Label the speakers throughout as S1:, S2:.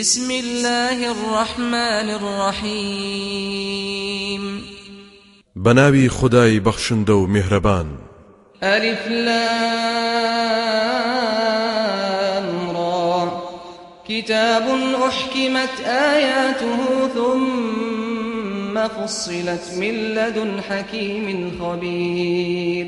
S1: بسم الله الرحمن الرحيم
S2: بناوي خداي بخشندو مهربان
S1: ألف لام را كتاب أحكمت آياته ثم فصلت من لدن حكيم خبير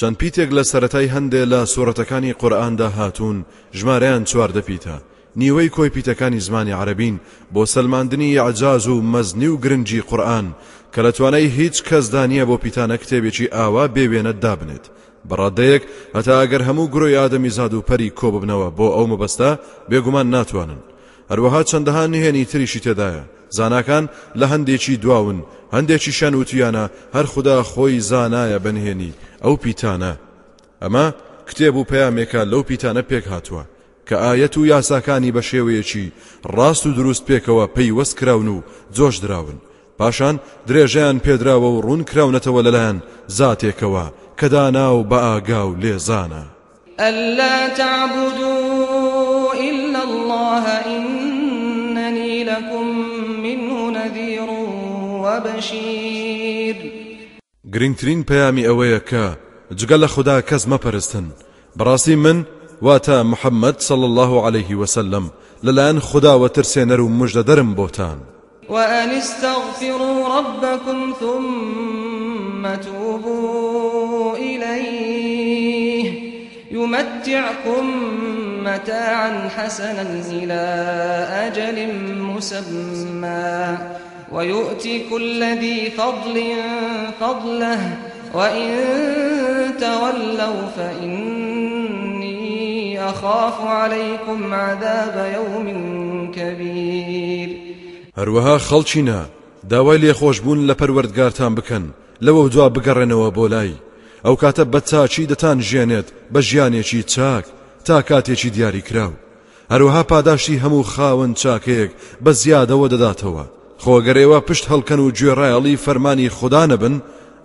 S2: چەند پیتێک لە سەتای هەندێ لە سوورەتەکانی قورآاندا هاتوون ژمارەیان چواردە پیتە نیوەی کۆی پیتەکانی زمانی عربین بۆ سلماندنی عجاز و مەزنی و گرنگی قورآن کە لە توانای هیچ کەسدا نییە بۆ پیتانە کتێبێکی ئاوا بێوێنە دابنێت بەڕادەیەک هەتا ئەگەر هەموو گرۆی ئادەمی زاد و پەری کۆ ببنەوە بۆ ئەو مەبەستا بێگومان ناتوانن هەروەها چەندەها نهێنی تریشی تێدایە زاناکان لە هەندێکی دواون هەندێکی شەن وتیانە هەر خوددا خۆی زانایە بنهێنی ئەو پیتانە ئەمە کتێب و پەیامێکە لەو پیتانە پێک هاتووە کە ئاەت و یاساکانی بە شێوەیەکی ڕاست و دروست پێکەوە پێی وەسکراون و جۆش دراون پاشان درێژیان پێدراوە و ڕوون کراونەتەوە لەلایەن زاتێکەوە کەدا ناو بە ئاگا و لێزانە
S1: ئەللا تعبدوا إلا الله إنني لكم منه نذير وبشير
S2: گرنگترین پەیامی ئەوەیە کە جگە لە خوددا کەس مەپەرستن بەڕاستی من واتا محمد صلى الله عليه وسلم للان خدا وترسينر و بوتان
S1: وأن استغفروا ربكم ثم توبوا إليه يمتعكم متاعا حسنا إلى أجل مسمى ويؤتي كل ذي فضل فضله وإن تولوا فإن إني أخاف عليكم عذاب يوم
S2: كبير هەروەها خەڵچینە داوای لێخۆشببوون لە پەروەردگاران بکەن لەوە دوا بگەڕێنەوە بۆ لای ئەو کاتە بە چاچی دەتان ژێنێت بە ژیانێکی چاک تا کاتێکی دیاری کراو هەروەها پاداشتی هەموو خاوەن چاکەیەک بە زیادەوە دەداتەوە خۆگەرێەوە پشت هەڵکەن و گوێڕایەڵی فەرمانی خوددانە بن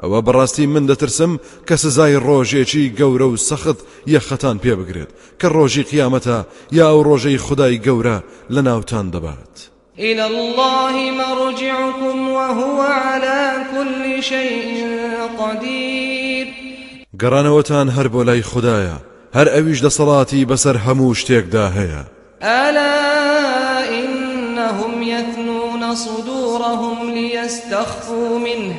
S2: او براستی من دەترسم کە سزای ڕۆژێکی گەورە سخت یا یەخەتان پی بگرید کە روجی قیامەتە یا او روجی خدای گەورە لە ناوتان دەبات.
S1: إلى الله مرجعكم وهو على كل شيء قدير
S2: قرانوتان هر بولاي خدايا هر أويش صلاتي بسر هموش تيكدا هيا
S1: ألا إنهم يثنون صدورهم ليستخفوا منه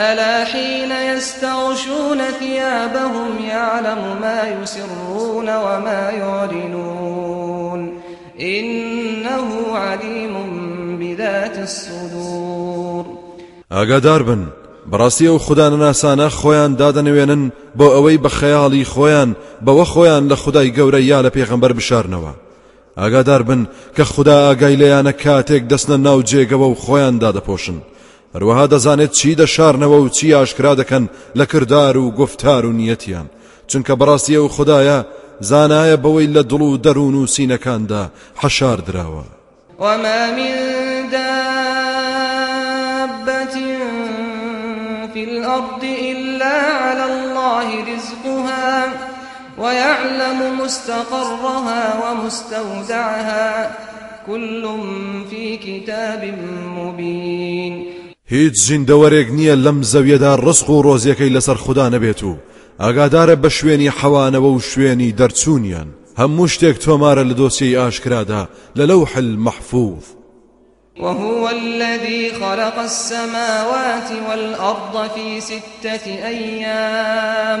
S1: ألا حين يستغشون ثيابهم يعلم ما يسرون وما يعلنون إنه عليم بذات الصدور
S2: ئاگادار بن بەڕاستی ئەو خوددان ناسانە خۆیان دادەنوێنن بۆ ئەوەی بە خەیاڵی خۆیان بەوە خۆیان لە خدای گەورە یا لە پێغەمبەر بشارنەوە ئاگادار بن کە خوددا ئاگای لەیانە کاتێک دەستنە ناو جێگەوە و خۆیان دادەپۆشن هەروەها دەزانێت چی شار دەشارنەوە و چی اشکرا دکن لکردار کردار و گفتار و نیەتیان چونکە بەڕاستیە او خدایا زانای بەوەی لە دڵ و دەروون و حشار دراوا
S1: و ما من دابة فی الأرض إلا علی الله رزقها ويعلم مستقرها ومستودعها كل في كتاب مبين
S2: هیچ زیندەوەرێک نییە لەم زەویەدا ڕسخ و ڕۆزیەکەی لەسەر خوددا نەبێت و ئاگادارە بە شوێنی حەوانەوە و شوێنی دەرچوونیان هەموو شتێک تۆمارە لە دۆسیی ئاشکرادا لە لەو حل محفوظ
S1: وهو الذي خلق السماوات والأرض في ستة أيام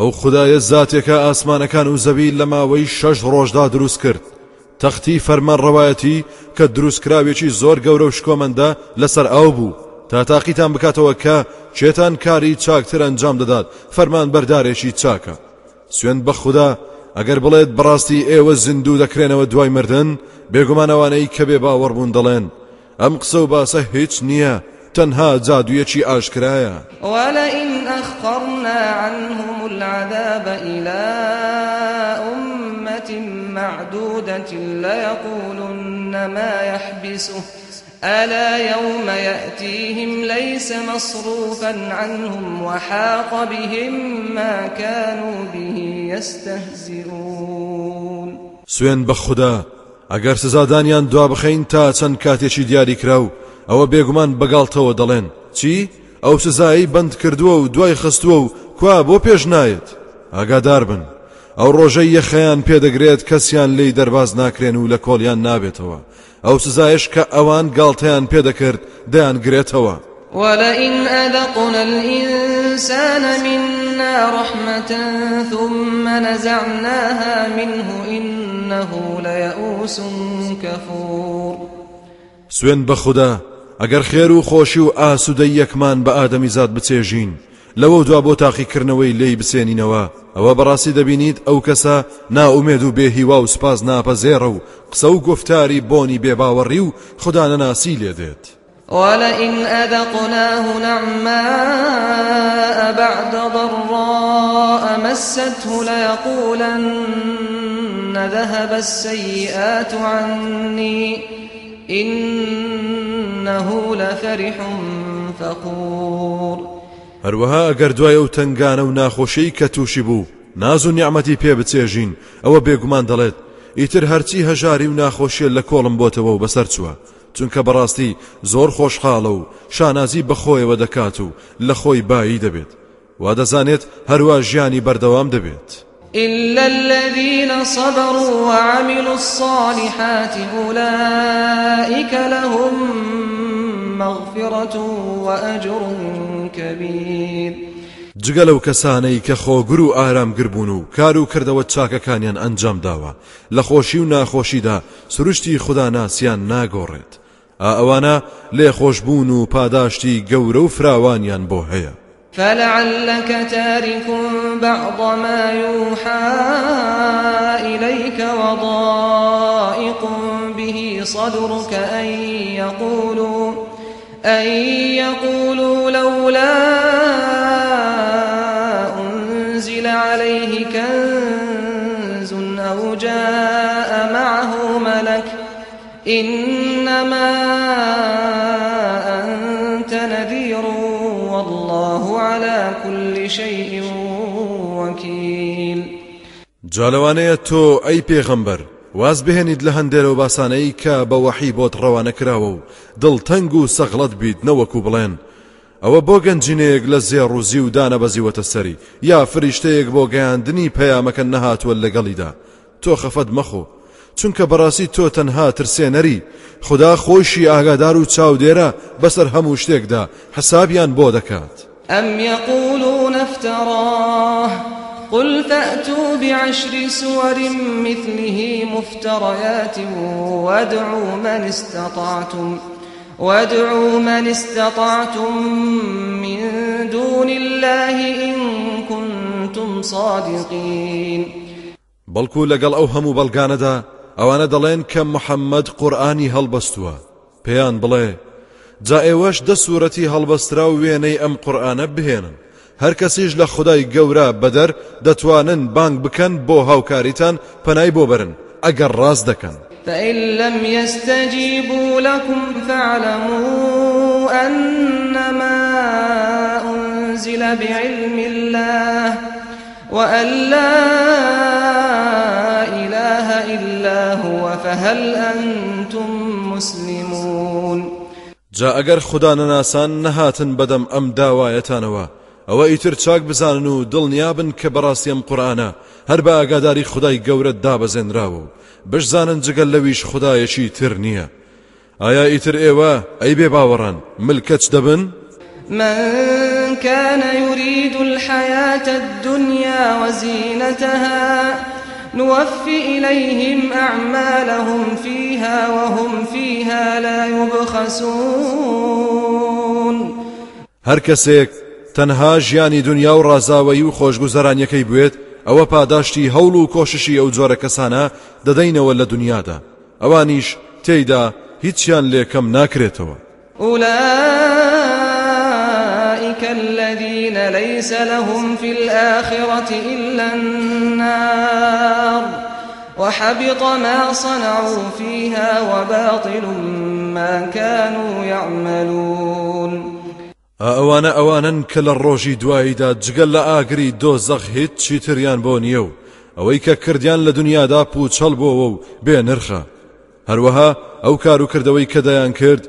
S2: ئەو خدایە زاتێکە ئاسمانەکان و زەوی لە ماوەی شەش ڕۆژدا دروست کرد تەختی فەرمان ڕەوایەتی کە دروستکراوێکی زۆر گەورە و شکۆمەندە لەسەر ئاو بوو تا تاقیتان بکاتەوە کە چێتان کاری چاکتر ئەنجام دەدات فەرمان بەردارێکی چاکە سوێن بە خوددا ئەگەر بڵێت بڕاستی ئێوە زیندوو دەکرێنەوە دوای مردن بێگومانەوانەی کە بێ باوەڕبوون دەڵێن ئەم قسە و باسە هیچ نییە زادو يشي أشكرايا
S1: ولئن ئەخقڕنا عنهم العذاب إلى أمة معدودة ليقولن ما يحبسه ألا يوم يأتيهم ليس مصروفا عنهم وحاق بهم ما كانوا به
S2: يستهزئون سوين بخدا اگر سزادانيان دوا بخەین تا چەند کاتێکی دياري كراو ئەوە بێگومان بەگاڵتەوە دەڵێن چی؟ ئەو سزایی بند کردووە و دوای خستووە و کوا بۆ پێش نایەت ئاگادار بن ئەو ڕۆژەی یەخەیان پێدەگرێت کەسیان لی دەرباز ناکرێن و لە کۆلیان نابێتەوە ئەو سزایش کە ئەوان گاڵتەیان پێدەکرد دەیانگرێتەوە
S1: ولئن أذقنا الإنسان منا رحمة ثم نزعناها منه إنه ليئوس كفور
S2: سوين بخدا اگر خیر و خوشی و آسوده یک من بە آدمی زاد بچێژین لەوە دوا بۆ کرنوی لی او براسی دبینید او کسا نا امیدو به هیوا و سپاز نا پا زیرو قصو گفتاری بۆنی بی باوریو خدا نناسی لیدید
S1: ولئن أذقناه نعماء بعد ضراء مسته ليقولن ذهب السيئات عني إنه لفرح فقور
S2: هەروەها ئەگەر دوای ئەو تنگانە و ناخۆشەی کە تووشی بوو ناز و نیعممەتی پێ بچێژین ئەوە بێگومان دەڵێت ئیتر هەرچی هەژاری و ناخۆشیە لە کۆڵم بۆتەوە و بەسەر چووە چونکە بەڕاستی زۆر خۆشحاڵە و شانازی بەخۆیەوە دەکات و لە خۆی بایی دەبێت وا دەزانێت هەروە ژیانی بەردەوام دەبێت.
S1: إلا الذين صبروا وعملوا الصالحات أولئك لهم مغفرة وأجر كبير
S2: جگلو کسانی که خو گرو آرام گربونو کارو کرده و کردەوە کانیان انجام داوا لخوشی و نخوشی دا سرشتی خدا ناسیان نگارد آوانا ئەوانە لێ پاداشتی گورو فراوانیان بو هیا
S1: فلعلك تارك بعض ما يوحى إليك وضائق به صدرك أن يقولوا, أن يقولوا لولا أنزل عليه كنز أو جاء معه ملك إنما بكل شيء وكيل
S2: جالوانەیە تۆ ئەی پێغەمبەر واز بهێنیت لە هەندێرە باسانەی کە بە وەحی بۆت ڕەوانەکراوە و دڵتەنگ و سەغڵت بیت نەوەکو بڵێن ئەوە بۆ گەنجینەیەک لە زێڕوزی و دانەبەزیوەتە سەری یا فریشتەیەک بۆ گەیاندنی پەیامەکە نەهاتوە لەگەڵیدا تۆ خەفەت مەخۆ چونکە بەڕاستی تۆ تەنها ترسێنەری خدا خۆشی ئاگادار و چاودێرە بەسەر هەموو شتێکدا حسابیان بۆ دەکات.
S1: أم يقولون افتراه قل فأتوا بعشر سور مثله مفتريات وادعوا من استطعتم وادعوا من استطعتم من دون الله إن كنتم صادقين
S2: بلكو لقل أوهم بلغاندا دلين كم محمد قرآني هل بستوا بيان بلي جا ئێوەش دە سوورەتی هەڵبەسترا و وێنەی ئەم قورآانە بهێنن هەر کەسیش لە خدای گەورە بەدەر بانگ بکن بو هاو کاریتان پەنای بو برن اگر راز دکن
S1: فإن لم يستجيبوا لكم فَعْلَمُوا أنما أنزل بعلم الله وأن لا إله إلا هو فهل أنتم مسلمون
S2: جا ئەگەر خدا نەناسان نەهاتن بەدەم ئەم داوایەتانەوە ئەوە ئیتر چاک بزانن و دڵنیابن کە بەڕاستیم قورآانە هەر بە ئاگاداری خدای گەورە دابەزێنراوە و بشزانن جگەل لەویش خدایەکی تر نییە ئایا ئیتر ئێوە ئەی بێ باوەڕان ملکەچ دەبن؟
S1: من كان يريد الحياة الدنيا وزينتها نوفي إليهم أعمالهم فيها وهم فيها لا يبخسون
S2: هر کەسێک تەنها ژیانی دنیا و ڕازاوەی و خۆشگوزەرانیەکەی بوێت ئەوە پاداشتی هەوڵ و کۆششی کسانا جۆرە کەسانە دەدەینەوە لە دنیادا ئەوانیش تێیدا هیچیان لێکەم ناکرێتەوە
S1: ئولائیکە ليس لهم في الآخرة إلا النار وحبط ما صنعوا فيها وباطل ما كانوا يعملون
S2: ئەوانە ئەوانن کە لە ڕۆژی دواییدا جگەل لە ئاگری دۆزەخ هیچ چیتریان بۆ نییە و ئەوەی کە کردیان لە دنیادا پوچەڵ بۆەوە و بێ نرخە هەروەها ئەو کار و کردەوەی کە کرد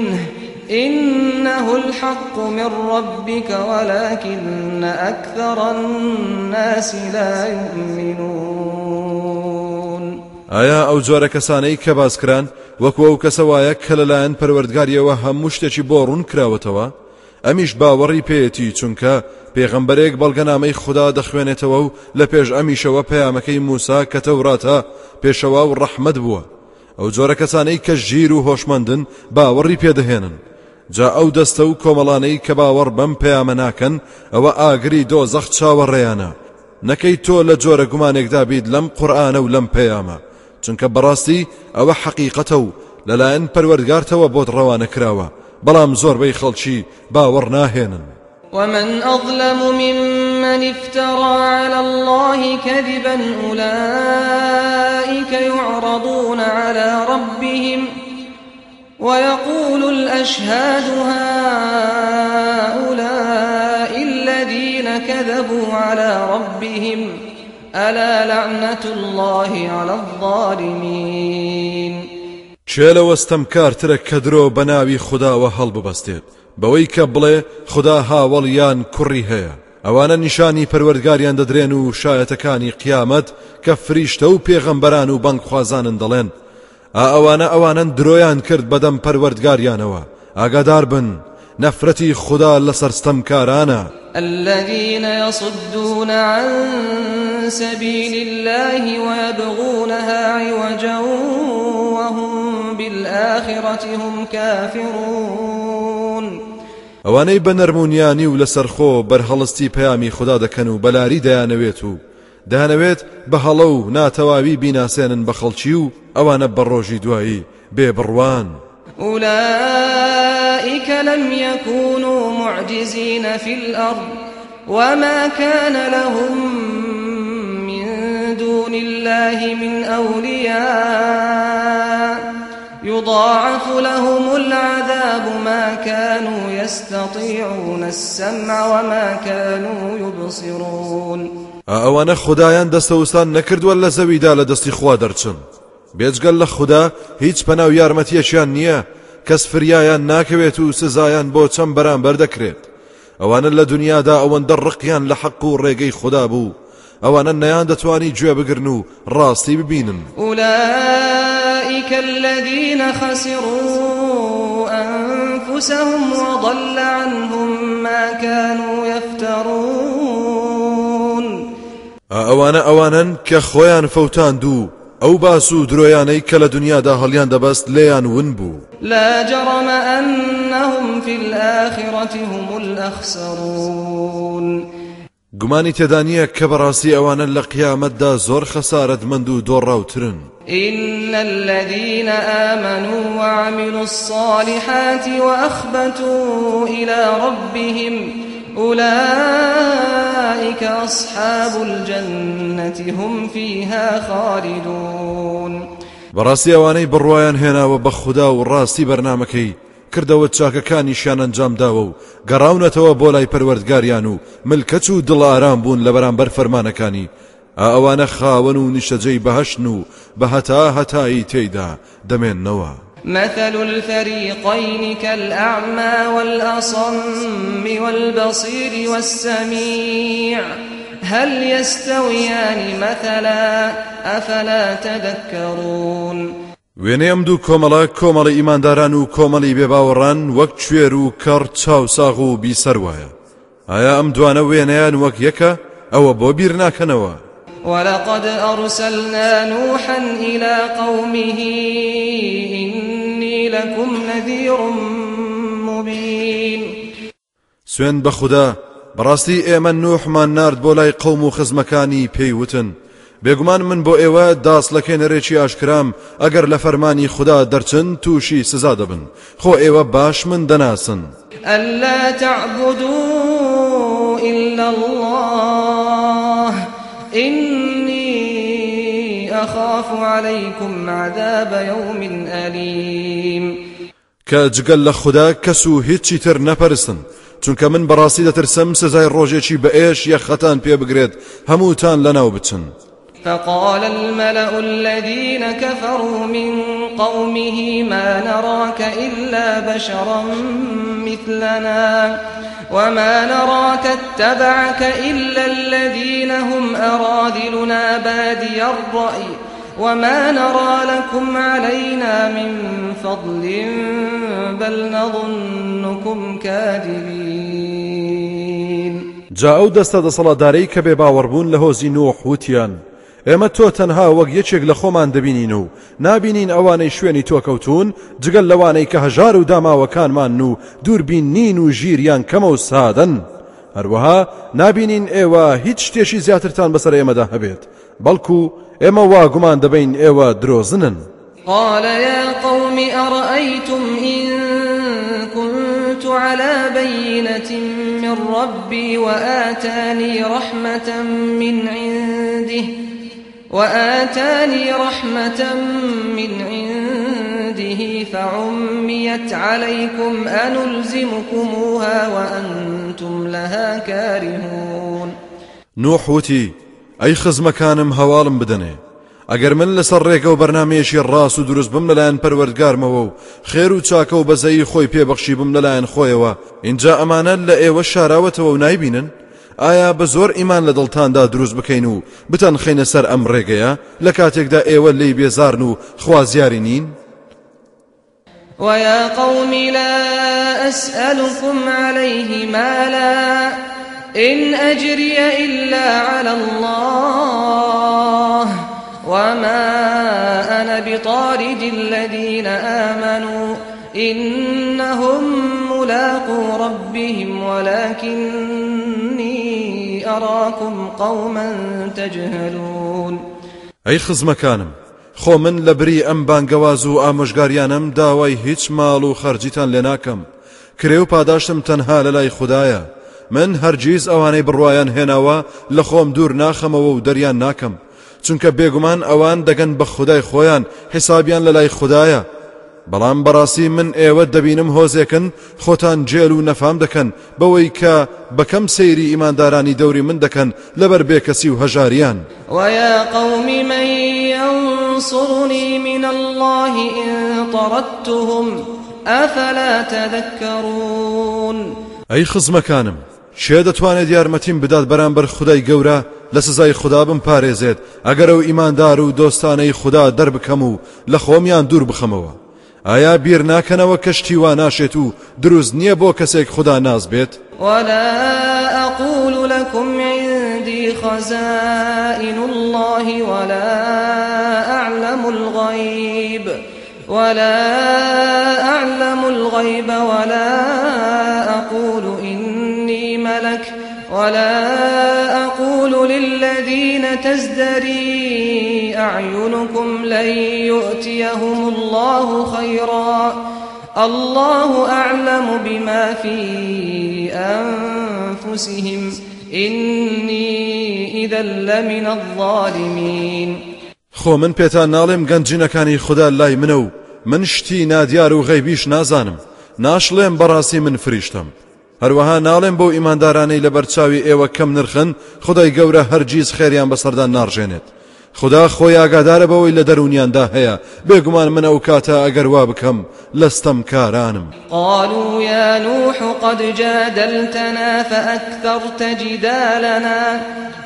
S1: إنه الحق من ربك ولكن أكثر الناس لا يؤمنون
S2: ئایا ئەو جۆرە کەسانەی کە باسکران وەکو ئەو کەسەوایە کە لەلایەن پەروەردگاریەوە هەموو شتێکی بۆ ڕوون کراوەتەوە ئەمیش باوەڕی پێەتی چونکە پێغەمبەرێک بەڵگەنامەی خوددا دەخوێنێتەوە و لە پێش ئەمیشەوە پەیامەکەی موسا کە تەوراتە پێشەوا و ڕەحمد بووە ئەو جۆرە کەسانەی کە ژیر و هۆشمەندن باوەڕی پێدەهێنن جا ئەو دەستە و کۆمەڵانەی کە باوەڕ بەم پەیامە ناکەن ئەوە ئاگری دۆ زەخ چاوەڕێیانە نەکەی تۆ لە جۆرە گومانێکدا بیت لەم قورآانە و لەم پەیامە چونکە بەڕاستی ئەوە حەقیقەتە و لەلایەن پەروەرگارتەوە بۆت ڕەوانە کراوە بەڵام زۆربەی خەڵکی باوەڕ ناهێنن
S1: ومن أظلم ممن افترى على الله كذبا أولئك يعرضون على ربهم ويقول الأشهاد هؤلاء الذين كذبوا على ربهم ألا لعنة الله على الظالمين
S2: چێلەوەستەم کارترە ترك كدرو بناوي خدا هەڵ ببەستێت بويك کە بڵێ خدا هاوڵیان کوڕی هەیە ئەوانە نیشانی پەروەرگاریان دەدرێن و شاية قیامەت کە فریشتە و پێغەمبەران و بەنگخوازانن دەڵێن آوان ئەوانن درویان کرد بدم پەروەردگاریانەوە ئاگادار بن نفرتی خدا لە سەرستەم کارانە
S1: الذين يصدون عن سبيل الله ويبغونها عوجا وهم بالآخرة هم كافرون
S2: اواني بنرمونياني ولسرخو و پيامي خدا دكنو بلاري ديانويتو دانەوێت بە هەڵە و ناتەواوی بیناسێنن بە خەڵکی و ئەوانە بەڕۆژی دوایی بێ بڕوان
S1: أولئك لم يكونوا معجزين في الأرض وما كان لهم من دون الله من أولياء يضاعف لهم العذاب ما كانوا يستطيعون السمع وما كانوا يبصرون
S2: ئەوانە خدایان دەستەوستان نەکردووە لە زەویدا لە دەستی خوا دەرچن بێجگەل لە خوددا هیچ پەناو یارمەتیەشیان نییە کەس فریایان ناکەوێت و سزایان بۆ چەم بەرامبەر دەکرێت ئەوانە لە دنیادا ئەوەندە ڕقیان لە حەق و ڕێگەی خوددا بوو ئەوانە نەیان دەتوانی گوێ بگرن و ڕاستی ببینن
S1: أولئك الذين خسروا أنفسهم وضل عنهم ما كانوا يفترون
S2: اوانا ئەوانن کە خۆیان فەوتان دوو ئەو باس و درۆیانەی کە لە دا هەڵیان دەبەست لێیان ون بوو
S1: لا جرم أنهم في الآخرة هم الأخسرون
S2: گومانی تێدانە کە بەڕاستی ئەوانە دا زور زۆر خەسارەت مند و دۆڕاوترن
S1: إن الذين آمنوا وعملوا الصالحات وأخبتوا إلى ربهم أولئك أصحاب الجنة هم فيها خالدون
S2: بەڕاستی ئەوانەی بڕواان هێناوە بە خوددا و ڕاستی بەرنمەکەی کردەوە چاکەکانیشان ئەنجامداوە و گەڕاونەتەوە بۆ لای پەروەردگاریان و ملکەچ و دڵارام بوون لە بەرامبەر فەرمانەکانی ئەوانە خاوەن و نیشەجەی بەهشتن و بە هەتا هەتایی تێیدا دەمێننەوە.
S1: مثل الفريقين كالأعمى والأصم والبصير والسميع هل يستويان مثلا أفلا تذكرون
S2: وێنەیەم دوو كومالا کۆمەڵی إيمان دارانو کۆمەڵی بباوران وەک کوێر و کەڕ چاوساغ و بیسەر وایە ئایا ئەم دوانە وێنەیان وەک یەکە ئەوە بۆ
S1: ولقد أرسلنا نوحا إلى قومه إن لكم نذير مبين
S2: سوين بخدا براسي ايمن نوح من نارد بولاي قوم خزمكاني بيوتن بيغمان من بو ئێوە داس لكين ريشي اشكرام اگر لفرماني خدا درتن توشي سزادبن خو خۆ باش من دناسن
S1: ألا تعبدوا إلا الله إن أخاف عليكم عذاب يوم أليم
S2: كجل لخدا كسو هیچی تر نپرسن چونکە من بەڕاستی دەترسم سزای ڕۆژێکی بە ئێش یەخەتان پێ بگرێت هموتان لنا بچن.
S1: فقال الملأ الذين كفروا من قومه ما نراك إلا بشرا مثلنا وما نراك اتبعك إلا الذين هم أراذلنا بادي الرأي وما نرى لكم علينا من فضل بل نظنكم كاذبين
S2: جاءوا دەستە دەسەڵاتدارەی کە بێ له زينوح وتيان ئێمە تۆ تەنها وەک یەکێک لە خۆمان دەبینین و نابینین ئەوانەی شوێنی تۆکەوتون جگەل لەوانەی کە هەژار و داماوەکانمان و دووربین نین و ژیریان کەمە و سادن هەروەها نابینین ئێوە هیچ شتێکی زیاترتان بەسەر ئێمەدا هەبێت بەڵکو ئێمە وا گومان دەبین ئێوە درۆزنن
S1: قال يا قوم أرأيتم إن كنت على بينة من ربي وآتاني رحمة من عنده وآتاني رحمة من عنده فعميت عليكم أنلزمكموها وأنتم لها كارهون
S2: نوح وتي أي خزمكانم هوالم بدنه اگر من لەسەر ڕێکە و بەرنمەیەشی راس و دروست بم لەلایەن پەروەردگارمەوە و خیر و چاکە و خوی پی بخشی بم لەلایەن خۆیەوە اینجا ئەمانە لە ئێوە شاراوەتەوە و نایبینن آیا بزور ایمان لدلتان دا دروز بکینو بتن خین سر خینە سەر ئەم ڕێگەیە لە کاتێکدا لی بیزارنو خوازیاری نین؟
S1: ويا قوم لا أسألكم عليه مالا إن أجري إلا على الله وما أنا بطارد الذين آمنوا إنهم ملاقو ربهم ولكن أراكم قوما تجهلون
S2: أي خزمكانم خۆ من لە بری ئەم بانگەواز و ئامۆژگاریانم داوای هیچ ماڵ و خەرجیتان لێ ناکەم کرێ و پاداشتم تەنها لە لای خوددایە من هەرگیز ئەوانەی بڕواان هێناوە لە خۆم دوور ناخەمەوە و دەریان ناکەم چونکە بێگومان ئەوان دەگەن بە خودای خۆیان حسابیان لە لای خوددایە بەڵام بەڕاستی من ئێوە دەبینم هۆزێکن خۆتان جێل و نەفام دەکەن بەوەی کە بەکەم سەیری ئیماندارانی دەوری من دەکەن لەبەر بێکەسی و هەژاریان
S1: ویا قومی منصرنی من الله طڕتهم ئەفلا تذكرون
S2: ئەی خزمەکانم چێ دەتوانێت یارمەتیم بدات بەرامبەر خدای گەورە لە سزای خدا بم پارێزێت ئەگەر ئەو ئیماندار و دۆستانەی خدا دەربکەم و لە خۆمیان دوور بخەمەوە آیا بیر ناکەنەوە و کشتی و ناشتو دروز نیه با کسی خدا ناز بێت
S1: ولا أقول لكم عندي خزائن الله ولا أعلم الغيب ولا أعلم الغيب ولا أقول إني ملك ولا أقول للذين تزدرين أعينكم لن يؤتيهم الله خيرا الله أعلم بما في أنفسهم إني إذا لمن الظالمين
S2: خو من پیتان پێتان ناڵێم کانی خدا لای منو من شتی نادیارو غیبیش غەیبیش نازانم ناشڵێم براسی من فریشتم هەروەها ناڵێم بۆ ئیماندارانەی لە لبرچاوی ایو کم نرخن خدای گوره هر جیز خیریان بسردان نار ناڕژێنێت خدا خۆی ئاگادارە بەوەی لە دەرونیاندا هەیە بێگومان من من کاتە ئەگەر وا بکەم لەستەم کارانم
S1: قالوا يا نوح قد جادلتنا فأكثرت جدالنا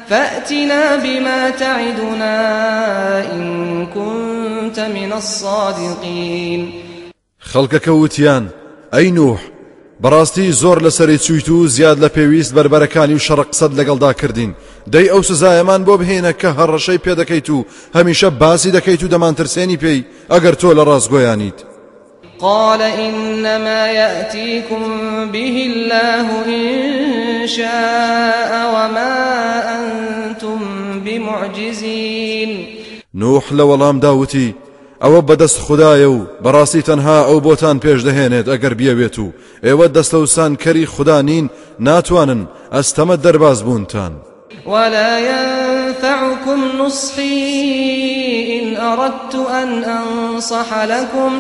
S1: فأتنا بما تعدنا إن كنت من الصادقين
S2: خەڵکەکە كوتيان اي نوح بەڕاستی زۆر لەسەری چویت و زیاد لە پێویست بربەرەکانی و شەرق سەد لەگەڵدا کردین دەی ئەو سزایەمان بۆ بهێنە کە هەڕەشەی پێ دەکەیت و هەمیشە باسی دەکەیت و دەمانترسێنی پێی ئەگەر تۆ لە ڕازگۆیانیت
S1: قال إنما يأتيكم به الله إن شاء وما أنتم بمعجزين
S2: نوح لولام داوتي او بەدەست خدایە و بەڕاستی او بوتان بۆتان پێش دەهێنێت ئەگەر بیاوێت و ئێوە دەستەوسان خدا نین ناتوانن استمد دەرباز بونتان
S1: ولا ينفعكم نصحي إن أردت أن أنصح لكم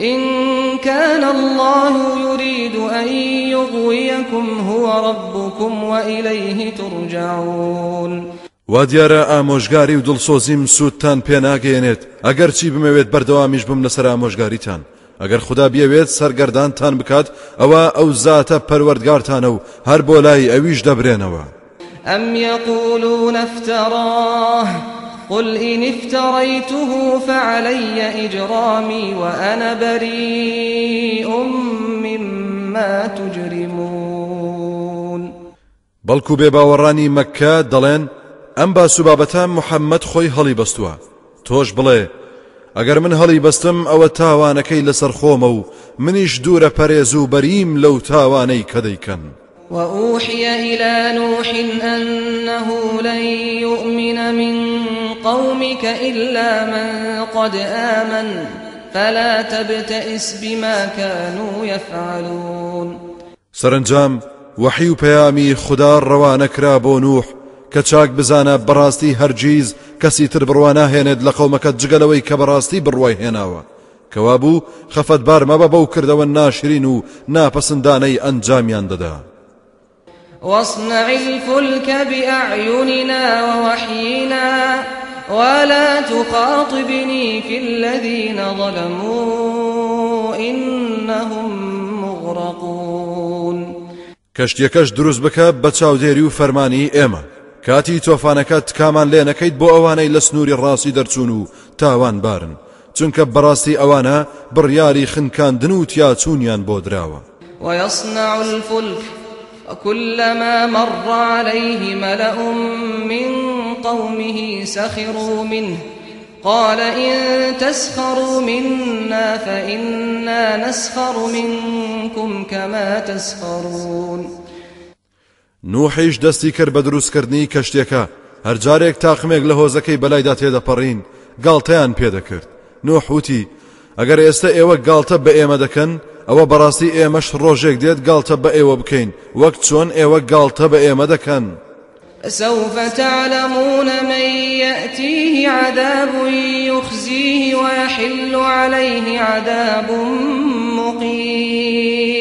S1: إن كان الله يريد أن يغويكم هو ربكم وإليه ترجعون
S2: وا دیارە ئامۆژگاری و دڵسۆزیم سوودتان پێناگەێنێت ئەگەر چی بمەوێت بەردەوامیش بم لەسەر ئامۆژگاریتان ئەگەر خدا بیەوێت سەرگەردانتان بکات ئەوە ئەو زاتە پەروەردگارتانە و هەر بۆ لای ئەویش دەبرێنەوە
S1: ئەم يقولون افتراه قل إن افتريته فعلي إجرامي وأنا بريء مما تجرمون
S2: بەڵکو بێ باوەڕانی مەکە دەڵێن ام با سبابتا محمد خوی حالی بستوا توش بله اگر من حالی بستم او تاوانەکەی لەسەر خۆمە و منیش دور پریزو بریم لو تاوانی تاوانەی
S1: وأوحي إلى نوح أنه لن يؤمن من قومك إلا من قد آمن فلا تبتئس بما كانوا يفعلون
S2: سرنجام وحيو پيامي خدار روانك رابو نوح کە چاک بزانە بەڕاستی هەرگیز کەسی تر بڕواناهێنێت لە قەومەکە جگەلەوەی کە بەڕاستی بڕوای هێناوە کەوا بوو خەفەت بارمەبە بەو کردەوە ناشرین و ناپەسندانەی ئەنجامیان دەدا
S1: واصنع الفلك بأعيننا ووحينا ولا تخاطبني في الذين ظلموا إنهم مغرقون
S2: کەشتەکەش دروست بکە بە چاودێری و فەرمانی ئێمە کاتی تۆفانەکەت کامان لێ نەکەیت بو ئەوانەی لە سنووری ڕاستی دەرچوون و تاوان بارن چونکە بەڕاستی ئەوانە بڕیاری خنکاندن و تیاچونیان بۆ دراوە
S1: ويصنع الفلك وكلما مر عليه ملأ من قومه سخروا منه قال إن تسخروا منا فإنا نسخر منكم كما تسخرون
S2: نوحیش دەستی کرد بە دروستکردنی کەشتێکە هەرجارێک تاقمێک لە هۆزەکەی بەلایدا تێدەپەڕین گاڵتەیان پێدەکرد نوحوتی ئەگەر ئێستا ئێوە گاڵتە بە ئێمە دەکەن ئەوە بەڕاستی ئێمەش ڕۆژێک دێت گاڵتە بە ئێوە بکەین وەک چۆن ئێوە گاڵتە بە ئێمە دەکەن
S1: سوف تعلمون من يأتيه عذاب يخزيه ويحل عليه عذاب مقيم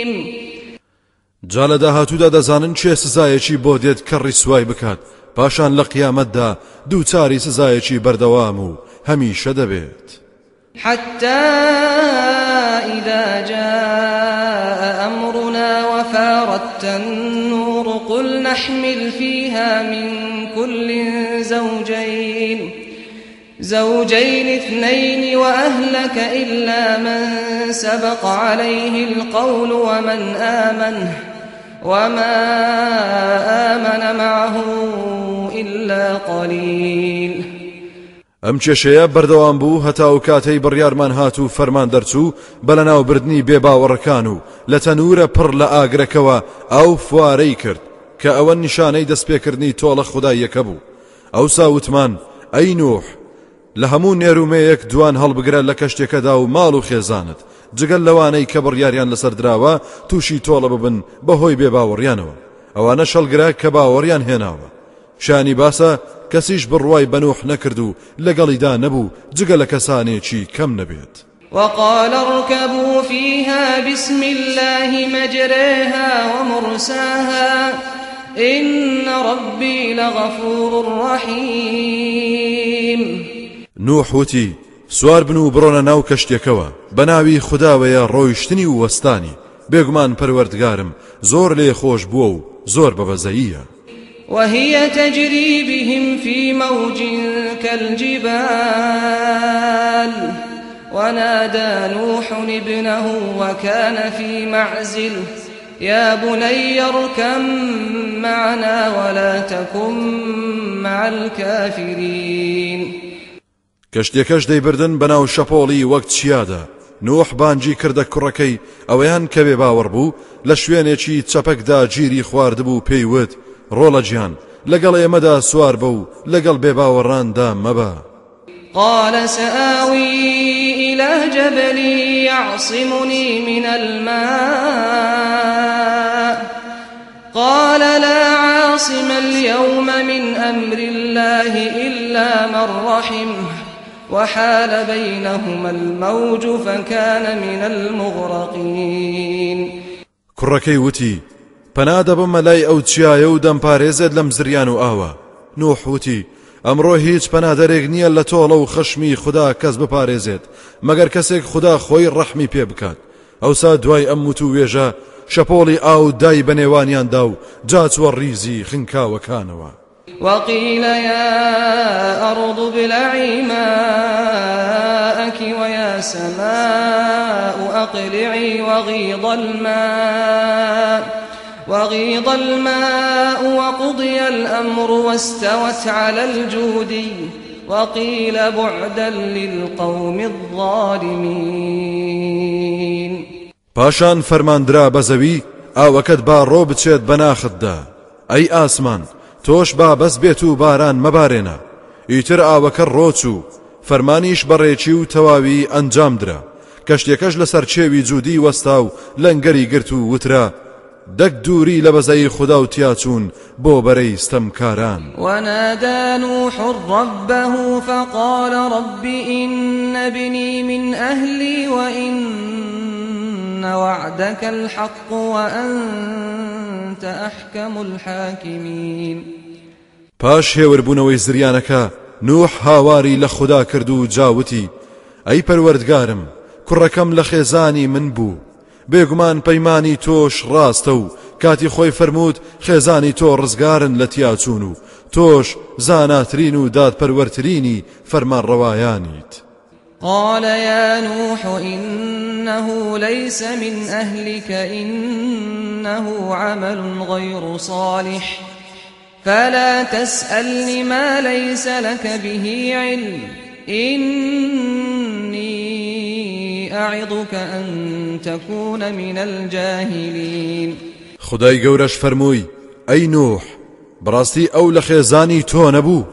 S2: جا هاتو داهاتوودا دەزانن چه سزایه چی بودید کر رسوای بکات پاشان لقیامت لە قیامەتدا دووچاری سزایەکی بەردەوام و هەمیشە دەبێت
S1: حتى إذا جاء أمرنا وفارت النور قل نحمل فيها من كل زوجين زوجين اثنين وأهلك إلا من سبق عليه القول ومن آمنه
S2: وما آمن
S1: معه إلا قليل
S2: ئەم کێشەیە بەردەوام بوو هەتا و کاتەی بڕیارمان هات و فەرمان دەرچوو بە لە ناوبردنی بێباوەڕەکان و لە تەنورە پڕ لە ئاگرەکەوە ئەو فوارەی کرد کە ئەوە نیشانەی دەستپێکردنی تۆڵە خوددایەکە بوو ئەو ساوتمان ئەی نوح لە هەموو نێرومەیەک دوان هەڵبگرە لە کەشتێکەدا و ماڵ و خێزانت جگەل لەوانەی کە بڕیاریان لەسەر درراوە تووشی تۆڵە ببن بەهۆی بێ باوەڕیانەوە ئەوانە شەلگرا کە باوەڕیان هێناوە شانی باسە کەسیش بڕوای بەنوح نەکرد و لەگەڵیدا نەبوو جگە لە کەسانێکی کەم نەبێت
S1: وقال اركبوا فيها بسم الله مجريها ومرساها إن ربي لغفور رحيم
S2: نوح وتي سوار برونا ناو کشت یکوا بناوی خدا ویا رویشتنی و وستانی بگمان پروردگارم زور لی خوش بووە و زۆر
S1: وهي تجري بهم في موج كالجبال ونادى نوح ابنه وكان في معزل يا بني اركم معنا ولا تكن مع الكافرين
S2: کەشتێکەش دەیبردن بەناو شەپۆڵی وەک چیادا نوح بانجی کردە کوڕەکەی ئەوەیان کەوێ باوەڕ بوو لە شوێنێکی چەپەکدا گیری خواردبوو پێیوت ڕۆڵە گیان لەگەڵ ئێمەدا سوار بە و لەگەڵ بێباوەڕاندا مەبە
S1: قال سآوي إلى جبل يعصمني من الماء قال لا عاصم اليوم من أمر الله إلا من رحمه وحال بينهما الموج فكان من المغرقين
S2: کوڕەکەی وتی پەنا دەبم مەلای ئەو چیایە و دەمپارێزێت لەم زریان و ئاوە نوحوتی ئەمڕۆ هیچ پەنادەرێک نییە لە تۆڵە و خەشمی خوددا کەس بپارێزێت مەگەر کەسێک خوددا خۆی ڕەحمی پێ بکات ئەوسا دوای ئەم وت و وێژە شەپۆڵی ئاو دای بەنێوانیاندا و جاچوە ریزی خنکاوەکانەوە
S1: وقيل يا أرض ابلعي ماءك ويا سماء أقلعي وغيض الماء وغيض الماء وقضي الأمر واستوت على الجودي وقيل بعدا للقوم الظالمين
S2: باشان فرماندرا بەزەوی اوكد با روبتشيت بچێت بەناختدا اي اسمان تۆش با بەس بێت و باران مەبارێنە ئیتر ئاوەکە ڕۆچ و فەرمانیش بەڕێکی و تەواوی ئەنجام درا کەشتێکەش لەسەر چێوی جوودی وەستا و لەنگەری گرت و وترا دەک دووری لە بەزایی خدا و تیاچون بۆ بەرەی ستەمکاران
S1: وەنادان و حڕبه فقالە ڕبی ئین نەبینی من ئەهلی وئین وعدك الحق وأنت أحكم
S2: الحاكمين پاش هێوربوونەوەی زریانەکە نوح هاواری لخدا كردو جاوتي أي جاوتی ئەی پەروەردگارم کوڕەکەم لە من بو بێگومان پەیمانی توش راستو و کاتی خۆی فرمووت خێزانی تۆ ڕزگارن لە تیاچون و تۆش زاناترین فرمان دادپەروەرترینی
S1: قال يا نوح إنه ليس من أهلك إنه عمل غير صالح فلا تسألني ما ليس لك به علم إني أعظك أن
S2: تكون من الجاهلين خداي قورش فرموي أي نوح براسي أو لخيزاني تو نبو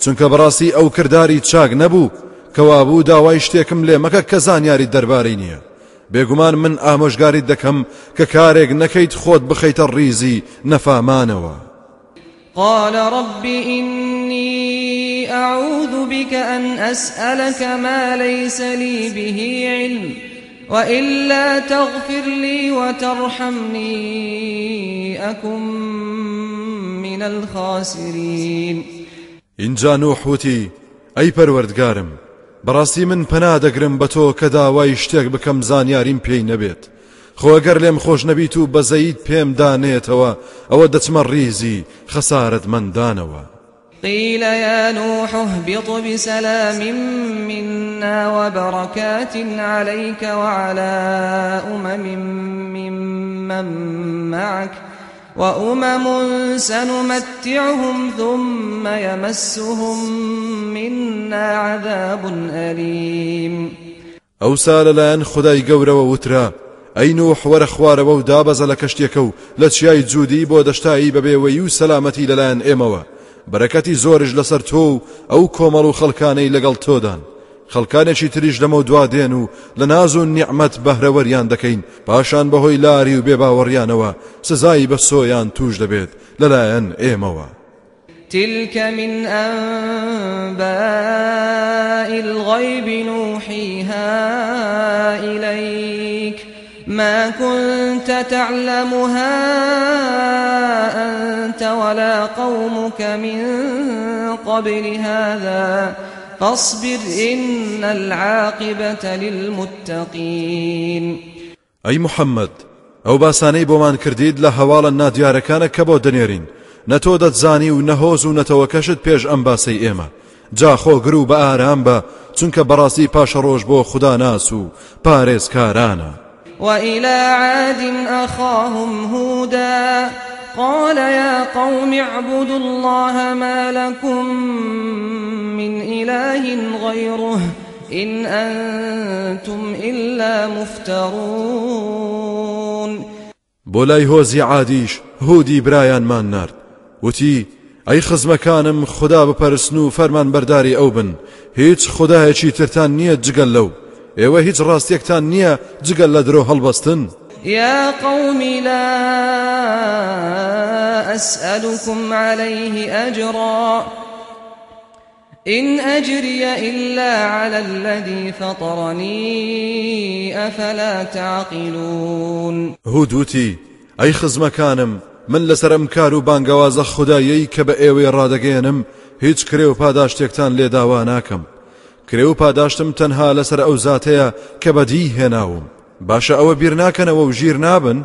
S2: تنك براسي أو كرداري تشاق نبو كوابو داوای شتێکم لێ مەکە کە زانیاری دەربارەی نییە بێگومان من ئامۆژگاری دكم کە کارێک خود بخيت الريزي نفا مانوا
S1: قال ربي إني أعوذ بك أن أسألك ما ليس لي به علم وإلا تغفر لي وترحمني أكن من الخاسرين
S2: إن جانو حوتي أي پروردگارم براسی من پەنادەگرم بە تۆ کە داوای شتێک بکەم زانیاریم پێی نەبێت خۆگەر لێم خۆش نەبیت و بەزەید پێم دانێتەوە ئەوە دەچمە من خەسارت مندانەوە
S1: قيل يا نوح اهبط بسلام منا وبركات عليك وعلى أمم ممن معك وأمم سنمتعهم ثم يمسهم منا عذاب أليم
S2: أو سال لان خداي قورا ووترا أي نوح ورخوار ودابز لكشتيكو دابەزە تزودي کەشتێکە و لە چیای جوودی بۆ زورج لسرتو أو كومالو لەلایەن ئێمەوە بەرەکەتی چی تریش دمو دوا دینو لنازو نعمت بهر وریان دکین بەهرەوەریان دەکەین پاشان بەهۆی لاری و بێباوەڕیانەوە سزایی بسو یان توج دبید للاین ایمو
S1: تلك من أنباء الغيب نوحيها إليك ما كنت تعلمها أنت ولا قومك من قبل هذا فاصبر إن العاقبة للمتقين
S2: أي محمد او باساني بومان كرديد لە هەواڵە كان کە بۆ دەنێرین نەتۆ دەتزانی و نهوز و نەتەوەکەشت پێش ئەم باسی جا خو غرو با ئارام بە چونکە بەڕاستی پاشە ڕۆژ بۆ خوددا ناس و
S1: وإلى عاد أخاهم هودا قال يا قوم اعبدوا الله ما لكم من إله غيره إن أنتم إلا مفترون
S2: بولاي هوزي عاديش هودي برايان مان نارد وتي أي خزمكانم خدا بپەرسن فرمان برداري أوبن ئەو بن هیچ ترتان نية جگەل لەو ئێوە هیچ ڕاستیەکتان نییە جگەل لە
S1: يا قوم لا أسألكم عليه أجرا إن أجري إلا على الذي فطرني أفلا تعقلون
S2: هدوتي أي خزمكانم من لسرم كارو بانقواز بانگەوازە خدایەی کە بە ئێوەی كريو هیچ کرێ و پاداشتێکتان لێداوا ناکەم کرێ و پاداشتم باشا او بيرناكن او جيرنابن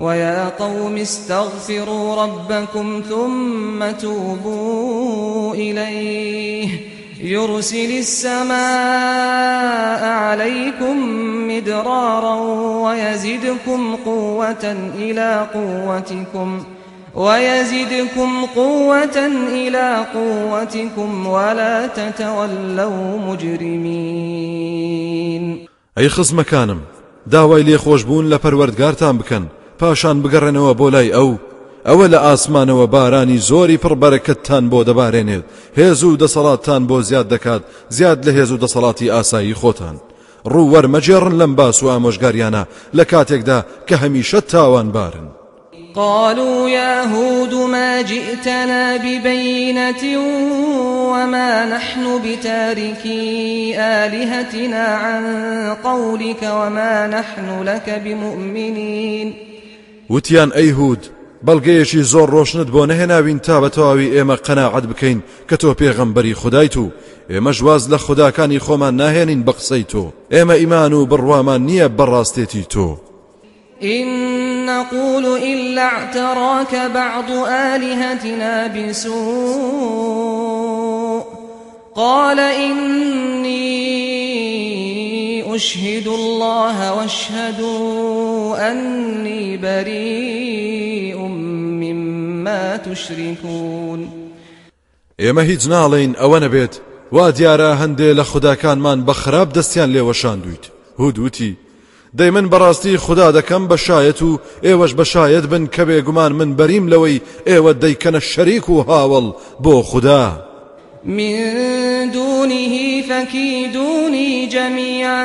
S1: ويا قوم استغفروا ربكم ثم توبوا إليه يرسل السماء عليكم مدرارا ويزدكم قوة إلى قوتكم ويزدكم قوة إلى قوتكم ولا تتولوا مجرمين
S2: أي خصم مكانم داوای لێخۆشببوون لە پەروەردگارتان بکەن پاشان بگەڕێنەوە بۆ لای ئەو ئەوە لە ئاسمانەوە بارانی زۆری پڕبەرەکەتتان بۆ دەبارێنێت هێز و دەسەڵاتتان بۆ زیاد دەکات زیاد لە هێز و دەسەڵاتی ئاسایی خۆتان ڕوو وەرمەجێڕن لەم باس و ئامۆژگاریانە لە کاتێکدا کە هەمیشە تاوان بارن
S1: قالوا يا هود ما جئتنا ببينة وما نحن بتاركي آلهتنا عن قولك وما نحن لك بمؤمنين
S2: وتيان أي هود بەڵگەیەکی زور روشند بۆ نەهێناوین تا بە تەواوی ئێمە قەناعەت بکەین کە تۆ پێغەمبەری خدایت و ئێمە ژواز لە خوداکانی خۆمان ناهێنین بە قسەی تۆ
S1: نقول إلا اعتراك بعض آلهتنا بسوء قال إني أشهد الله واشهدوا أني بريء مما تشركون
S2: ئێمە هیچ ناڵین ئەوە نەبێت وا دیارە هەندێ لە خوداکانمان بە خراپ دەستیان لێوەشاندویت هدوتي دەی من بەڕاستی خوددا دەکەم بەشایەت و ئێوەش بەشایەت بن کە بێگومان من بەریم لەوەی ئێوە دەیکەنە شەریک و هاوڵ بۆ خوددا.
S1: من دونه فكيدوني جميعا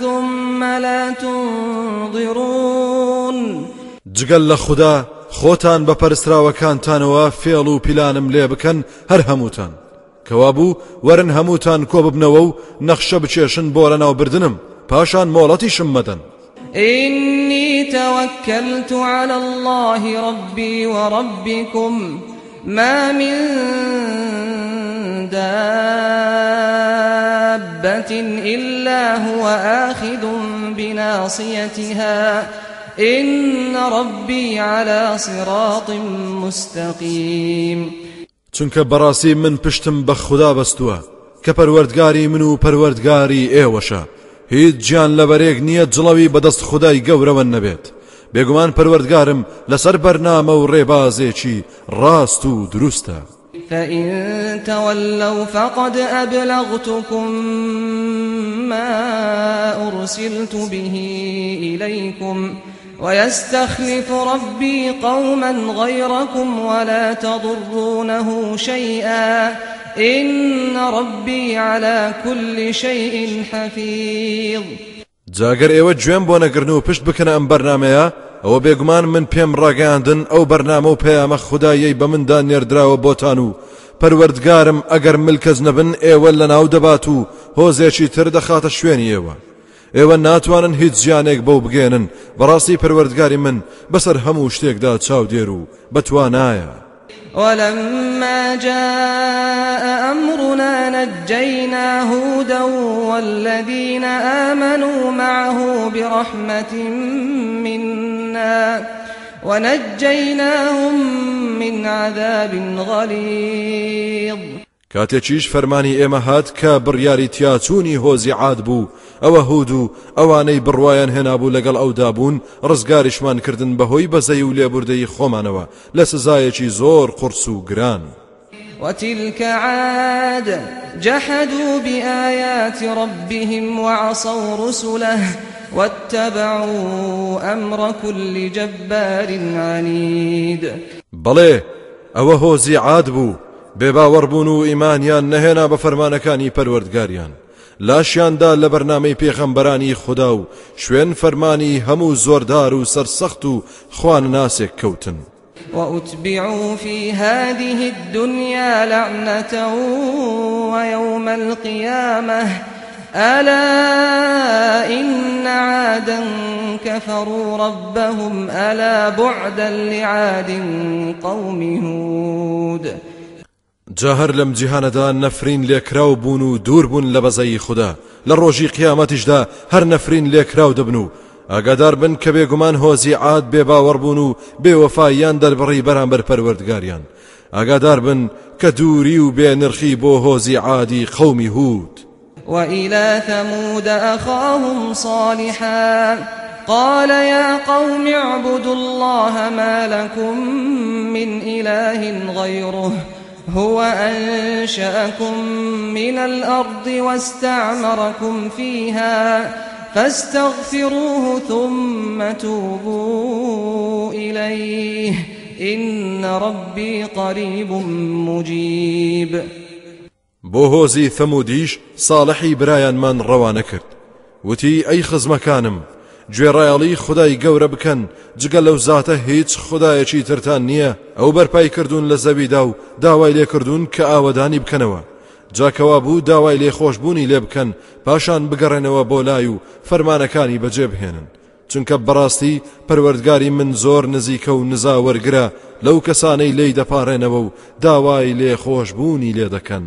S1: ثم لا تنظرون
S2: جگەل لە خوددا خۆتان بە پەرسراوەکانتانەوە فێڵ و پیلانم لێ بکەن هەر هەمووتان کەوابوو وەرن هەمووتان کۆ ببنەوە و نەخشە بچێشن بۆ لەناو بردنم پاشان مۆڵەتیشم شمدن
S1: إني توكلت على الله ربي وربكم ما من دابة إلا هو آخذ بناصيتها إن ربي على صراط مستقيم
S2: چونکە بەڕاستی من پشتم بخدا خوددا بەستووە کە منو من و پەروەردگاری هیچ گیان لەبەرێک نییە جڵەوی بەدەست خدای گەورەوە نەبێت بێگومان پەروەردگارم لەسەر بەرنامە و ڕێبازێکی ڕاست و دروستە
S1: فَإِن تَوَلَّوْا فَقَدْ أَبْلَغْتُكُم مَّا أُرْسِلْتُ بِهِ إِلَيْكُمْ ۖ ويستخلف ربي قوما غيركم ولا تضرونه شيئا إن ربي على كل شيء حفيظ
S2: جاگەر ایو جوان بو نگرنو پشت پشت ام برنامه یا او بیگمان من پیم راگاندن او برنامه و پەیامە خدایی بمن مندا نێردراوە بۆتان و پەروەردگارم ئەگەر ملکەز نەبن ئێوە لە ناو دەبات و هۆزێکی تر دخات شوینی ایوان ئێوە ناتوانن هیچ جیانێک باو بگێنن بەڕاستی پروردگاری من بەسەر هەموو شتێکدا چاو دێر و بەتوانایە
S1: ولما جاء أمرنا نجينا هودا والذين آمنوا معه برحمة منا ونجيناهم من عذاب غليظ
S2: کاتێکیش فرماني ئێمە هات کە بڕیاری تیاچوونی هۆزی عاد بوو ئەوە هودو اواني بروايان هنا ابو لقل او دابون ڕزگاریشمان کردن كردن بهوي و لێبوردەی خۆمانەوە لە سزایەکی زۆر زور و گران.
S1: وتلك عاد جحدوا بآيات ربهم وعصوا رسله واتبعوا أمر كل جبار عنيد
S2: بلي او هوزي عاد بباور بێباوەڕبوون ايمان ئیمانیان نهنا بفرمان كاني پروردگاريان لا لە بەرنامەی پێغەمبەرانی خدا خداو شوێن فەرمانی هەموو زۆردار و سەرسەخت و خوان ناسێک کەوتن
S1: وأتبعوا في هذه الدنيا لعنة ويوم القيامة ألا إن عادا كفروا ربهم ألا بعدا لعاد قوم هود
S2: جا لم جهان دا نفرين لێکرااو بونو دور بون بوون خدا لروجي خوددا لە ڕۆژی قیامەتیشدا دبنو نەفرین لێکرااو دەبن و ئاگادار بن کە بێگومان هۆزی عاد بێ باوەڕبوون و بێوەفایان دەربڕی بەرامبەر پەروەردگاریان بن كدوري و بنرخي بو هۆزی عادی قەومی هود
S1: وإلى ثمود أخاهم صالحا قال يا قوم اعبدوا الله ما لكم من إله غيره هو أنشأكم من الأرض واستعمركم فيها فاستغفروه ثم توبوا إليه إن ربي قريب مجيب
S2: بوهوزي ثموديش صالحي برايان من ڕەوانە وتي أي خزمكانم گوێڕایەڵی خدای گەورە بکەن جگە لەو زاتە هیچ خدایەکی ترتان نییە ئەو بەرپای کردوون لە زەویدا و داوای لێکردوون کە ئاوەدانی بکەنەوە جاکەوا بوو داوای لێخۆشببوونی لێ بکەن پاشان بگەڕێنەوە بۆ لای و فەرمانەکانی بەجێ بهێنن چونکە بەڕاستی پەروەردگاری من زۆر نزیکە و نزاوەرگرە لەو کەسانەی لی دەپارێنەوە و داوای لێخۆشببوونی لێ دەکەن.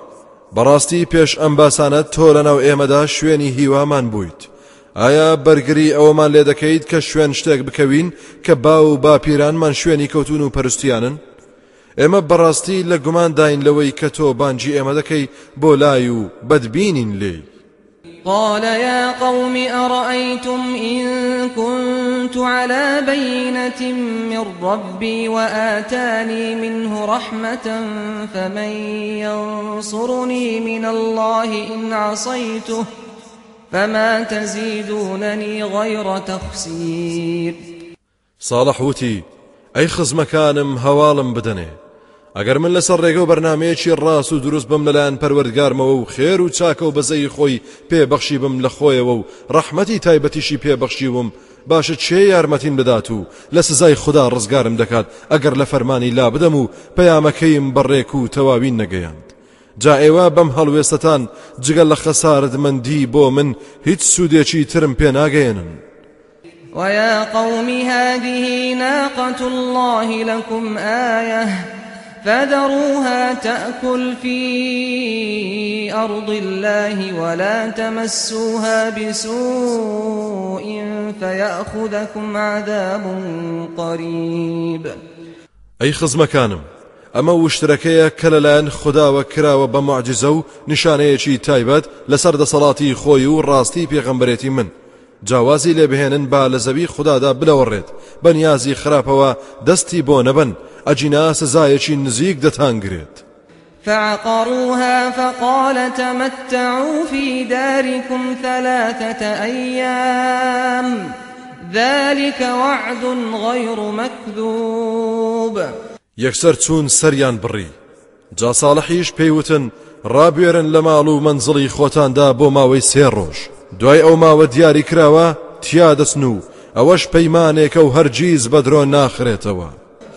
S2: بەڕاستی پێش ئەم باسانە تۆ لەناو ئێمەدا شوێنی هیوامان بوویت ئایا بەرگری ئەوەمان لێ دەکەیت کە شوێن شتێک بکەوین کە با و باپیرانمان شوێنی کەوتون و پەرستیانن ئێمە بەڕاستی لە گومان داین لەوەی کە تۆ بانجی ئێمە دەکەی بۆ لای و بەدبینین لێی
S1: قال يا قوم أرأيتم إن كنت كنت على بينة من ربي وآتاني منه رحمة فمن ينصرني من الله إن عصيته فما تزيدونني غير تخسير
S2: صالح وتي خز خزمەکانم هوالم بدني اگر من لسر ڕێگە برنامه بەرنمەیەکی راس و دروست بم لەلایەن مو و خێر و چاک و بەزەی خۆی پێبەخشی بم لە خۆیەوە و ڕەحمەتی تایبەتیشی پێبەخشی وم باشە چێ یارمەتین بدات و لە سزای خدا ڕزگارم دەکات ئەگەر لە فەرمانی لا بدەم و پەیامەکەیم بەڕێک و تەواوین نەگەیاند جا ئێوە بەم هەڵوێستان جگەل لە خەسارت مندی بۆ من هیچ سوودێکی ترم پێ ناگەێنن
S1: ويا قوم هذه ناقة الله لكم آية فذروها تأكل في أرض الله ولا تمسوها بسوء فيأخذكم عذاب قريب
S2: أي خز مكانم أما وشتركيا كللان خدا وكرا وبمعجزو معجززە و تايبات لسرد صلاتي خوي وراستي و ڕاستی من جاوازي لبهنن با لە زەوی خوددادا بلەوەڕێت بنيازي خراپەوە دستي بو نبن ئەجینا سزایەکی نزیک دەتانگرێت
S1: فعقروها فقال تمتعوا في داركم ثلاثة أيام ذلك وعد غير مكذوب
S2: يكسر تون سريان بري جا صالحيش بيوتن رابێرن لە ماڵ و منزڵی خۆتاندا بۆ ماوەی سێ ڕۆژ دوای ئەو ماوە دیاری کراوە تیا دەسن و ئەوەش پەیمانێکە و هەرگیز بە درۆ ناخرێتەوە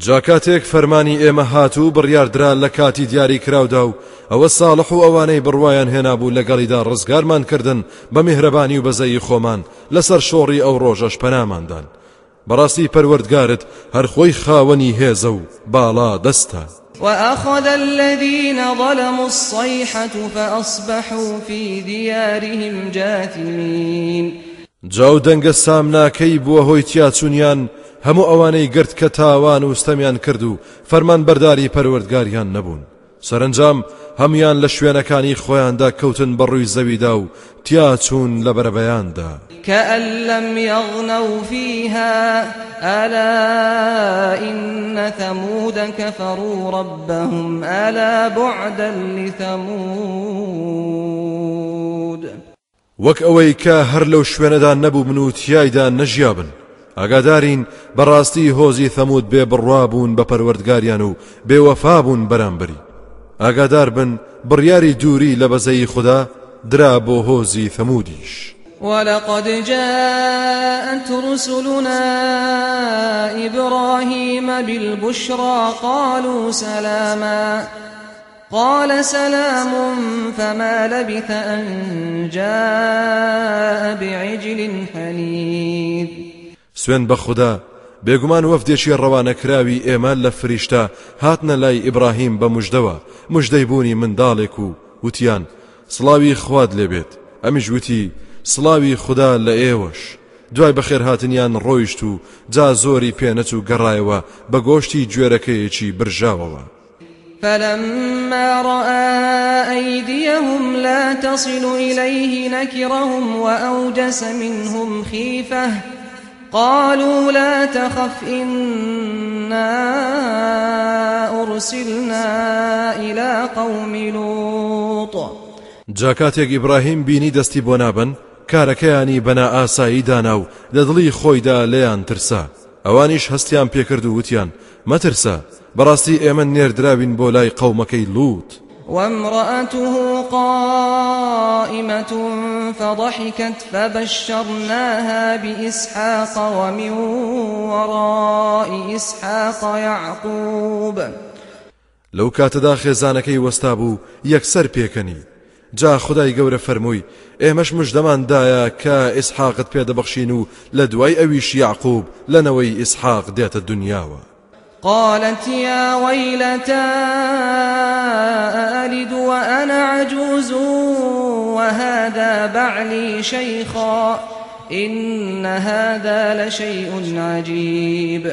S2: جاکاتێک فەرمانی ئێمە هاتوو بڕیاردرا لە کاتی دیاری کراودا و ئەوە ساڵح و ئەوانەی بڕوایان هێنابوو لەگەڵیدا ڕزگارمان کردن بە میهرەبانی و بەزەیی خۆمان لەسەر شۆڕی ئەو ڕۆژەش پەناماندان بەڕاستی پەروەردگارت هەرخۆی خاوەنی هێزە و باڵا دەستە
S1: وأخذ الذين ظلموا الصيحة فأصبحوا في ديارهم جاثمين
S2: جاو دەنگە سامناکەی بووە هۆی تیاچونیان همو اواني گرت كتاوان تاوان وستەمیان فرمان برداري فەرمان بەرداری پەروەردگاریان نەبوون سەرنجام هەمیان لە شوێنەکانی خۆیاندا کەوتن بەڕووی زەویدا و تیا چوون لە بەرەبەیاندا
S1: کەئەن لەم یەغنە و فیها ئەلا ئینە ثەمودەن کەفەڕوو ڕەبەهم ئەلا بوعدەن لثەمود
S2: وەک ئەوەی کە هەر لەو شوێنەدا ئاگادارین بەڕاستی هۆزی ثەمود بێ بڕوا بوون بە پەروەردگاریان و بێوەفا بوون بەرامبەری ئاگادار بن بڕیاری دووری لە خدا درابو درا بۆ
S1: ولقد جاءت رسلنا إبراهيم بالبشرى قالوا سلاما قال سلام فما لبث أن جاء بعجل حنيذ
S2: سوێن بە خوددا بێگومان وەفدێکی ڕەوانەکراوی ئێمە لە فریشتە هاتنە لای ئیبراهیم بە مژدەوە مژدەی بوونی منداڵێک و وتیان سڵاوی خواد لێبێت ئەمیش وتی سڵاوی خوددا لە ئێوەش دوای بەخێر هاتنیان ڕۆیشت و جا زۆری پێنەچ و گەڕایەوە بە گۆشتی گوێرەکەیەکی برژاوەوە.
S1: فلما رأى أيديهم لا تصل إليه نكرهم وأوجس منهم خيفة قالوا لا تخف إنا أرسلنا إلى قوم لوط
S2: جاكاتێک ئیبراهیم بینی دەستی بۆ نابن کارەکەیانی بەنا ئاسایی دانا و دەدڵی خۆیدا لێیان ترسا ئەوانیش هەستیان پێکرد و وتیان مەترسە بەڕاستی ئێمە نێردراوین بۆ لای قەومەکەی لووت
S1: وامرأته قائمة فضحكت فبشرناها بإسحاق ومن وراء إسحاق يعقوب
S2: لو كانت داخل زانكي وستابو يكسر بيكني جا خداي گەورە فرموي ئێمەش مجدمان دايا كا إسحاق و بخشينو لدوي اويش يعقوب لنوي إسحاق ديت دنیاوە
S1: قالت يا ويلتى ألد وأنا عجوز وهذا بعلي شيخا إن هذا لشيء عجيب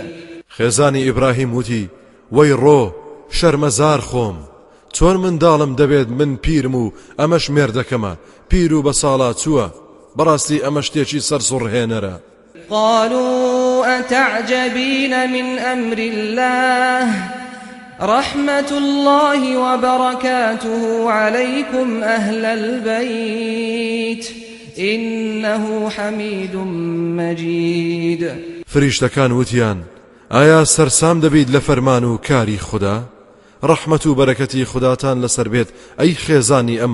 S2: خێزانی إبراهيم وتي ويرو شرمزار خوم خۆم من دالم دبيد من بيرمو أمش مردكما بيرو بصالاتوا براسي أمش تيشي سرسر بەڕاستی
S1: قالوا أتعجبين من أمر الله رحمة الله وبركاته عليكم أهل البيت إنه حميد مجيد
S2: كان وتيان آيا سرسام دبيد لفرمانو كاري خدا رحمة بركتي خداتان لسربيت أي خيزاني لەسەر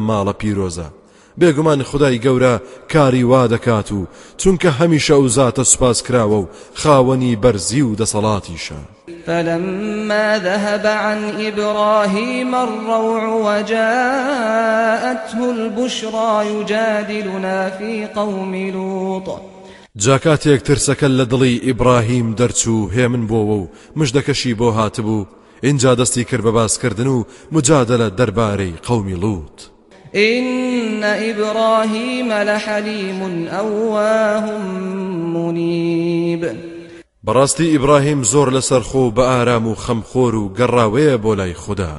S2: بێت بێگومان خدای گەورە کاری وا دەکات و چونکە هەمیشە و زاتە سوپاس کراوە و خاوەنی بەرزی و دەسەڵاتیشە
S1: فلما ذهب عن إبراهيم الروع وجاءته البشرى يجادلنا في قوم لوط
S2: جاکاتێک ترسەکە لە دڵی ئیبراهیم دەرچوو هێمن بۆەوە و مشدەکەشی بۆ هاتبوو اینجا دەستی کرد بە باسکردن و مجادلە دەربارەی قومی لوت.
S1: إن إبراهيم لحليم أواه منيب
S2: براستي إبراهيم زور لسرخو بآرام خمخور قراوية بولاي خدا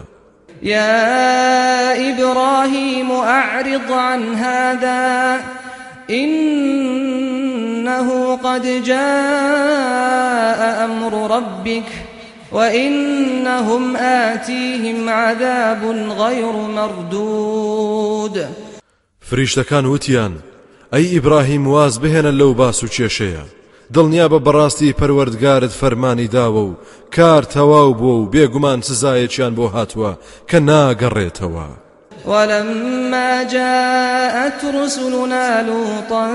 S1: يا إبراهيم أعرض عن هذا إنه قد جاء أمر ربك وإنهم آتيهم عذاب غير مردود
S2: فريشتا كان وتيان أي إبراهيم واز بهنا لەو باس و کێشەیە براستي بە بەڕاستی پەروەردگارت فرماني داوو كار کار تەواو بوو و بێگومان بو هاتوا كنا کە
S1: ولما جاءت رسلنا لوطا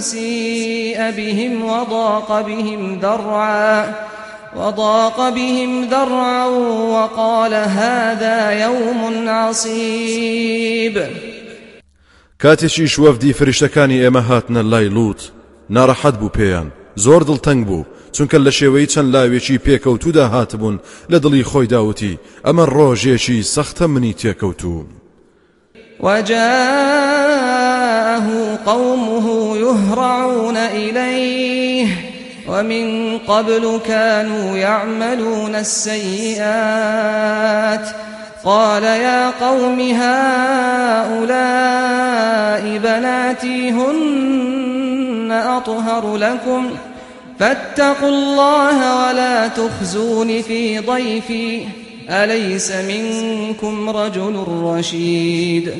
S1: سيئ بهم وضاق بهم درعا وضاق بهم ذرعا وقال هذا يوم عصيب
S2: كاتش فرشتكاني هاتنا کاتێکی شوەفدی فریشتەکانی ئێمە هاتنە لای لووت ناڕەحەت بوو پێیان زۆر دڵتەنگ بوو چونکە لە شێوەی چەند لاوێکی پێکەوتودا هاتبوون لە دڵی خۆی داوتی ئەمە ڕۆژێکی سەختە منی تێکەوتوم
S1: وجاءه قومه يهرعون إليه ومن قبل كانوا يعملون السيئات قال يا قوم هؤلاء بناتي هن أطهر لكم فاتقوا الله ولا تخزون في ضيفي أليس منكم رجل رشيد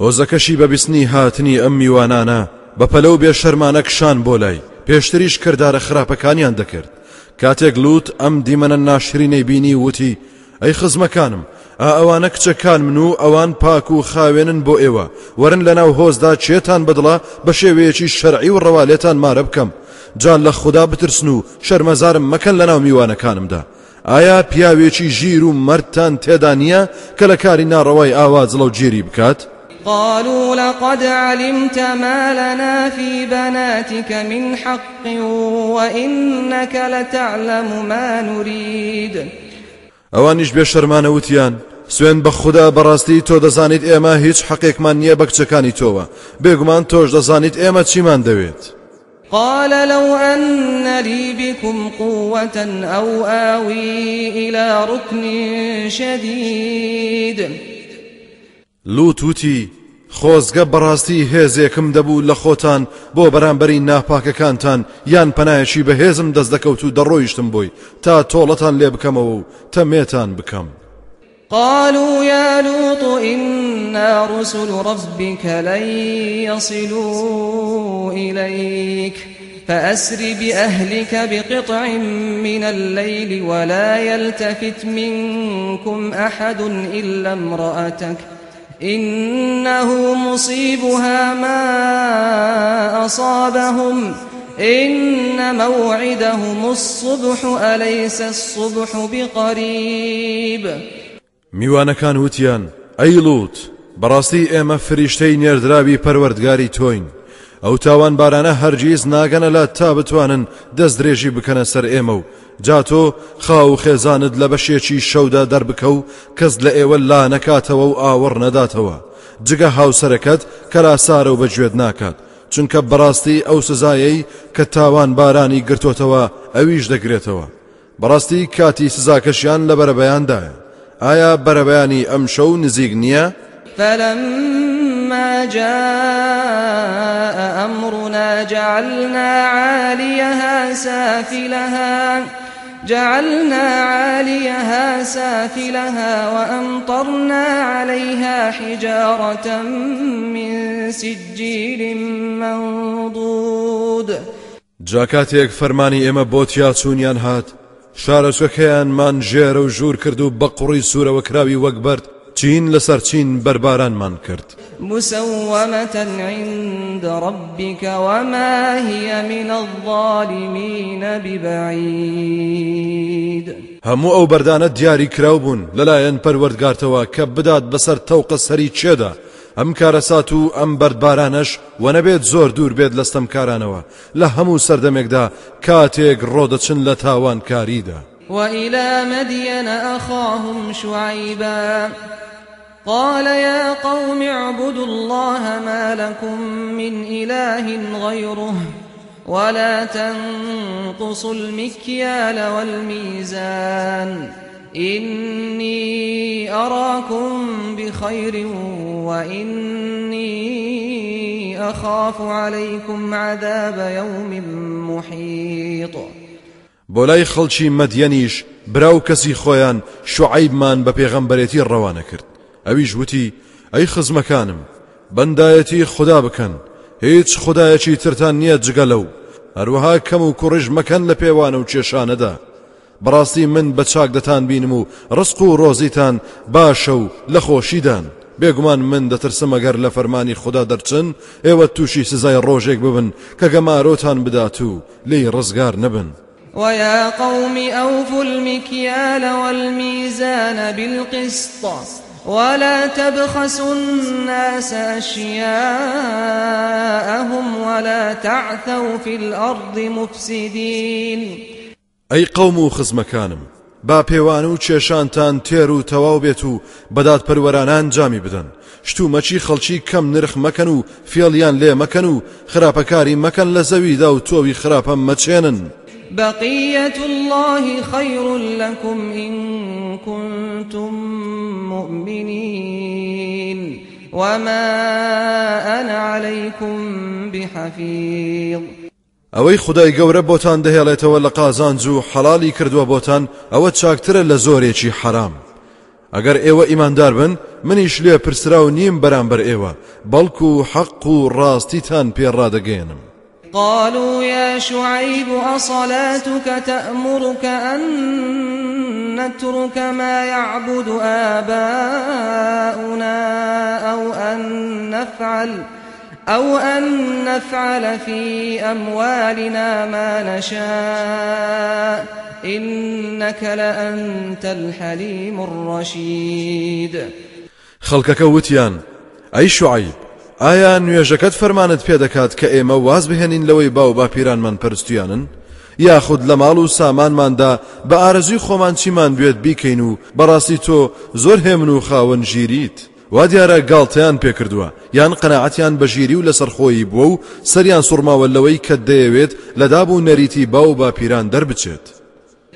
S2: هۆزەکەشی ببسني هاتني أمي وانانا بەپەلەو بيشرمانك شان بولاي پێشتریش کردارە خراپەکانیان دەکرد کاتێک لوت ئەم دیمەنە ناشرینەی بینی وتی ئەی خزمەکانم ئەوانە کچەکان من و ئەوان پاک و خاوێنن بۆ ئێوە وەرن لەناو هۆزدا چێتان بدڵە بە شێوەیەکی شەرعی و ڕەوالێتان مارە بکەم جان لە خوددا بترسن و شەرمەزارم مەکەن لەناو میوانەکانمدا ئایا پیاوێکی ژیر و مەردتان تێدا نییە کە لە کاری ناڕەوای ئاواز لەو جێری بکات؟
S1: قالوا لقد علمت ما لنا في بناتك من حق وإنك لتعلم ما نريد
S2: ئەوانیش بێشەرمانە وتیان سوين بخدا براستي تو دزانيت دەزانیت ئێمە حقيق من نییە بە توا تۆوە توش دزانيت دەزانیت ئێمە من دويت
S1: قال لو أن لي بكم قوة أو آوي إلى ركن شديد
S2: لوت وتی خۆزگە بەڕاستی هێزێکم دەبوو لە خۆتان بۆ بەرامبەری کانتان یان پەنایەکی به دەست دەکەوت و دەڕۆیشتم بۆی تا تولتان لێ بکەمەوە و تەمێتان
S1: قالوا يا لوط إنا رسل ربك لن يصلوا إليك فأسر بأهلك بقطع من الليل ولا يلتفت منكم أحد إلا امرأتك ۖ إنه مصيبها ما أصابهم إن موعدهم الصبح أليس الصبح بقريب
S2: ميوانا كان وتيان أي لوت بەڕاستی إما فريشتين يردرابي پروردگاري توين ئەو تاوان بارانە هەرگیز ناگەنە لە تا بتوانن دەست درێژی بکەنە سەر ئێمە و جا تۆ خاو خێزانت لە بەشێکی شەودا دەربکە و کەس لە ئێوە لا نەکاتەوە و ئاوەڕ نەداتەوە جگە هاوسەرەکەت کەراسارە و بەگوێت ناکات چونکە بەڕاستی ئەو سزایەی کە تاوان بارانی گرتوتەوە ئەویش دەگرێتەوە بەڕاستی کاتی سزاکەشیان لە بەرەبەیاندایە ئایا بەرەبیانی ئەم شەو نزیک نییە؟
S1: فلم مَا جَاءَ جاء أمرنا جعلنا عاليها سافلها جعلنا عاليها سافلها وأمطرنا عليها حجارة من سجيل منضود
S2: جاكات يك فرماني إما بوت هات ينهات ژێرە وكيان من جير وجور كردو بقري سورة وكراوي وكبرت بەرد لسر لەسەر چین من كرد
S1: مسومة عند ربك وما هي من الظالمين ببعيد
S2: هەموو ئەو بەردانە دیاری کراو بوون لەلایەن پەروەردگارتەوە کە بدات بەسەر تەوقە سەری چێدا ئەم کارەسات و ئەم بەردبارانەش وەنەبێت زۆر دوور بێت لەستەم کارانەوە لە هەموو سەردەمێکدا کاتێک ڕۆدەچن لە تاوانکاریدا
S1: وإلى مدين أخاهم شعيبا قال يا قوم اعبدوا الله ما لكم من إله غيره ولا تنقصوا المكيال والميزان إني أراكم بخير وإني أخاف عليكم عذاب يوم محيط
S2: بولاي خلشي مدينيش براو كسي خۆیان شعيب بە پێغەمبەرێتی الروانكرت ئەویش وتی ئەی خزمەکانم بەندایەتی خدا بکەن هیچ خدایەکی ترتان نییە جگە لەو هەروەها کەم و کوڕژ مەکەن لە پێوانە و کێشانەدا بەڕاستی من بە چاک دەتان بینم و ڕسق و ڕۆزیتان باشە و لە خۆشیدان بێگومان من دەترسم ئەگەر لە فەرمانی خدا دەرچن ئێوە تووشی سزای ڕۆژێک ببن کە گەمارۆتان بدات و لی ڕزگار نەبن.
S1: ويا قوم أوفوا المكيال والميزان بالقسط ولا تبخسوا الناس أشياءهم ولا تعثوا في الأرض مفسدين
S2: أي قوم خزمكانم با پیوانو چشان تان تیرو تواو بیتو بداد پرورانان جامی بدن شتو مچی خلچی کم نرخ مکنو فیالیان لی مکنو خراپکاری مکن لزوی مەکەن لە خراپم مچینن
S1: بقية الله خير لكم إن كنتم مؤمنين وما أنا عليكم بحفيظ
S2: ئەوەی خدای گەورە بۆتان دەهێڵێتەوە لە قازانج و حەڵالی کردووە بۆتان ئەوە چاکترە لە زۆرێکی حرام. ئەگەر ئێوە ئیماندار بن منیش لێ پرسرا و نیم بەرامبەر ئێوە، بەڵکو و حەق و ڕاستیتان پێڕادەگەێنم.
S1: قالوا يا شعيب أصلاتك تأمرك أن نترك ما يعبد آباؤنا أو أن نفعل أو أن نفعل في أموالنا ما نشاء إنك لأنت الحليم الرشيد
S2: خلقك وتيان أي شعيب ئایا نوێژەکەت فەرمانت پێدەکات کە ئێمە واز بهێنین لەوەی باو باپیرانمان پەرستویانن یاخود لە ماڵ و سامانماندا بە ئارزوی خۆمان چیمان بێت بیکەین و بەڕاستی تۆ زۆر هێمن و خاوەن ژیریت وا دیارە گاڵتەیان پێکردووە یان قەنەعەتیان بە ژیری و لەسەرخۆی بووە و سەریان سوورماوە لەوەی کە دەیەوێت لە دابوو نەریتی باو باپیران دەربچێت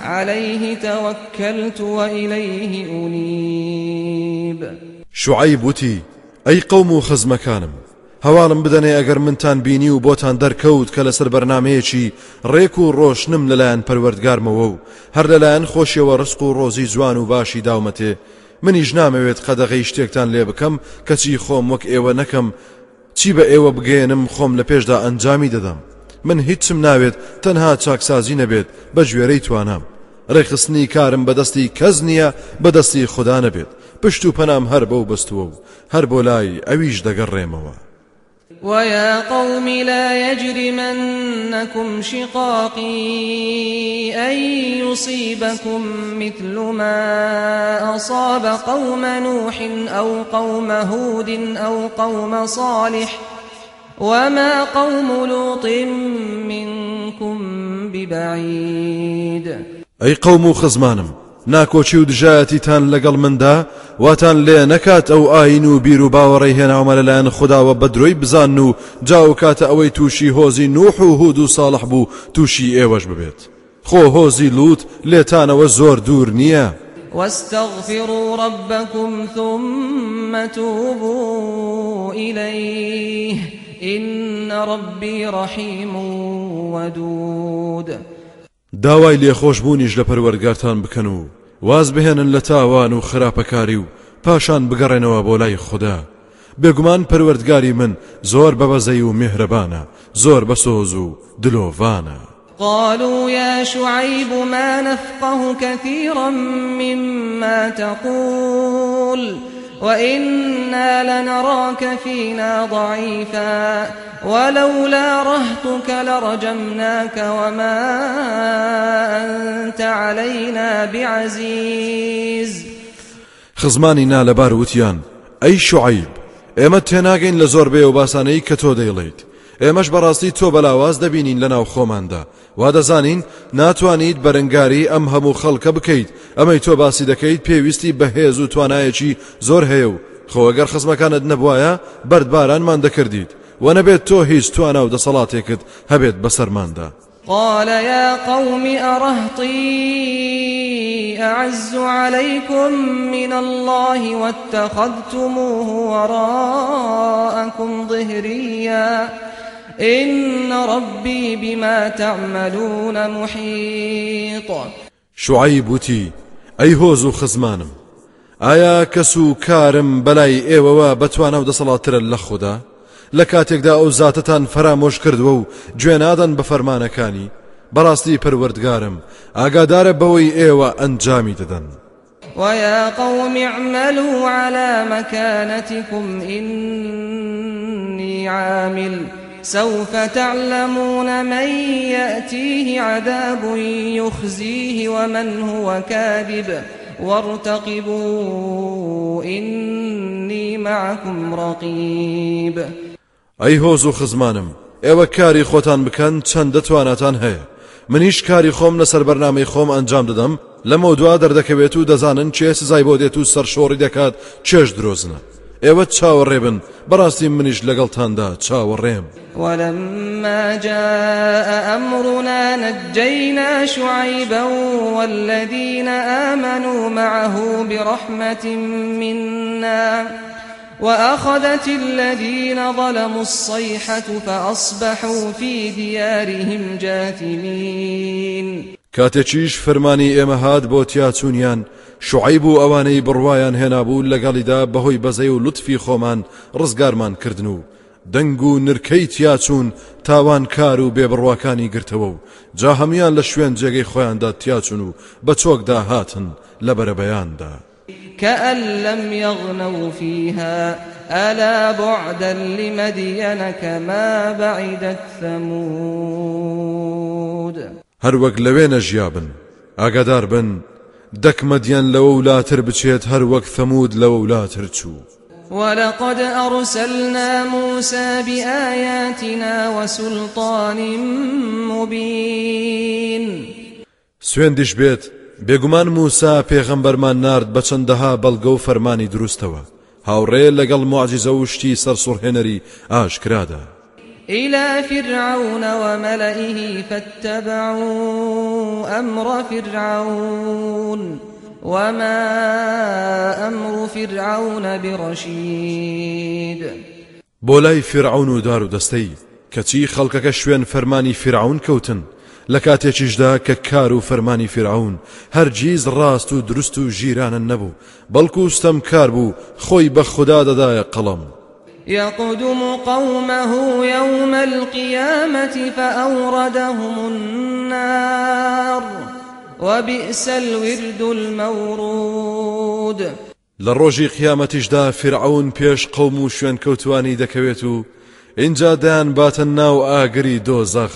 S1: عليه توكلت وإليه أنيب
S2: شعيب وتي أي قوم خزمكانم هەواڵم بدەنێ ئەگەر منتان بینی و بۆتان دەرکەوت کە لەسەر بەرنمەیەکی ڕێک و ڕۆشنم لەلایەن پەروەردگارمەوە و هەر لەلایەن خۆشیەوە ڕسق و ڕۆزی جوان و باشی داومەتێ منیش نامەوێت قەدەغی شتێکتان لێ بکەم کەچی خۆم وەک ئێوە نەکەم چی بە ئێوە بگەێنم خۆم لە پێشدا ئەنجامی دەدەم من هیچ هیچم ناوێت تەنها چاکسازی نەبێت بە ژێرەی توانم ڕێخستنی کارم بدستی کز نیا بدستی خدا نبید پشتو پنام هر بو بستو بەستووە و هەر بۆ لای ئەویش دەگەڕێمەوە
S1: ويا قوم لا يجرمنكم شقاقي أن يصيبكم مثل ما أصاب قوم نوح أو قوم هود أو قوم صالح ۖ وما قوم لوط منكم ببعيد
S2: أي قوم خزمانم ناكو و جاتي تان لقل واتان دا واتان لي نكات او اينو بيرو باوري هنا عمر الان خدا بزان بزانو جاو كات اوي توشي هوزي نوح و صالح بو توشي اي تووشی ئێوەش خو هوزي هۆزی لووت لێتانەوە زۆر دوور
S1: واستغفروا ربكم ثم توبوا إليه إن ربي رحيم ودود
S2: داوای لێخۆشببوونیش لە پەروەرگارتان بکەن و واز بهێنن لە تاوان و خراپەکاری و پاشان بگەڕێنەوە بۆ لای خوددا بێگومان پەروەردگاری من زۆر بەبەزەی و میهرەبانە زۆر بەسۆز و دلۆڤانە
S1: قالوا يا شعيب ما نفقه كثيرا مما تقول وإنا لنراك فينا ضعيفا ولولا رهتك لرجمناك وما أنت علينا بعزيز
S2: خزماني نال باروتيان أي شعيب اما تناغين لزور لە زۆر بێ و ئێمەش بەڕاستی تۆ بەلاواز دەبینین لەناو خۆماندا وا دەزانین ناتوانیت بەرەنگاری ئەم هەموو خەڵکە بکەیت ئەمەی تۆ باسی دەکەیت پێویستی بەهێز و توانایەکی زۆر هەیە و خۆگەر خزمەکانت نەبواە بەردبارانمان دەکردیت و نەبێت تۆ هیچ توانە و دەسەڵاتێکت هەبێت بەسەرماندا
S1: قال يا قوم أرهطي أعز عليكم من الله واتخذتموه وراءكم ظهريا إن ربي بما تعملون محيط
S2: تي أي هوزو خزمانم ئایا کەس و کارم بەلای ئێوەوە إيوة بەتوانە و دەسەڵاترە لە خوددا لە کاتێکدا ئەو زاتتان فرامۆش کردووە و گوێنادەن بە فەرمانەکانی بەڕاستی دار ئاگادارە بەوەی ئێوە إيوة ئەنجامی دەدەن.
S1: ويا قوم اعملوا على مكانتكم إني عامل سوف تعلمون من يأتيه عذاب يخزيه ومن هو كاذب وارتقبوا إني معكم رقيب
S2: أي هوزو خزمانم ئێوە كاري خوتان بكن چند تواناتان هي منیش کاری خۆم لەسەر بەرنامەی خۆم ئەنجام دەدەم لەمە دوا دەردەکەوێت و دەزانن چێ سزای بۆ دێت و سەر شۆڕی دەکات چێش درۆزنە ئێوە چاوەڕێ بن بەڕاستی منیش لەگەڵتاندا چاوەڕێم
S1: ولما جاء أمرنا نجينا شعيبا والذين آمنوا معه برحمة منا وأخذت الذين ظلموا الصيحة فأصبحوا في ديارهم جاثمين
S2: كاتشيش فرماني إمهاد بوتيا شعیب و ئەوانەی بڕوایان هێنابوو لەگەڵیدا بەهۆی بەزەی و لوتفی خۆمان ڕزگارمان کردن و دەنگ و نرکەی تیاچوون تاوان کار و بێبڕواکانی گرتەوە و جا هەمیان لە شوێن جێگەی خۆیاندا تیاچون و بە چۆکدا هاتن لە بەرەبەیاندا كأن
S1: لم يغنوا فيها ألا بعدا لمدين كما بعدت ثمود
S2: هر وەک لەوێ نەژیابن ئاگادار بن دەکمەدیان لەوە ولاتر بچێت هەر وەک ثەمود لەوە ولاتر چوو
S1: ولقد أرسلنا موسى بآياتنا وسلطان مبين
S2: سوێندیش بێت بێگومان موسا پێغەمبەرمان نارد بە چەندەها بەڵگە و فەرمانی دروستەوە هاوڕێ لەگەڵ معجززە و شتی سەرسوڕهێنەری ئاشکرادا
S1: إلى فرعون وملئه فاتبعوا أمر فرعون وما أمر فرعون برشيد
S2: بولاي فرعون دار دستي كتي خەڵکەکە شوێن فرماني فرعون كوتن لكاتي کاتێکیشدا ككارو فرماني فرعون هر جيز راستو درستو جيران النبو نەبوو بەڵکو خوي کار بوو قلم
S1: يقدم قومه يوم القيامة فأوردهم النار وبئس الورد المورود
S2: لروجي قيامة اجدا فرعون بيش قومو شوان كوتواني دكويتو انجا دان باتن دایان باتە ناو ئاگری دۆزەخ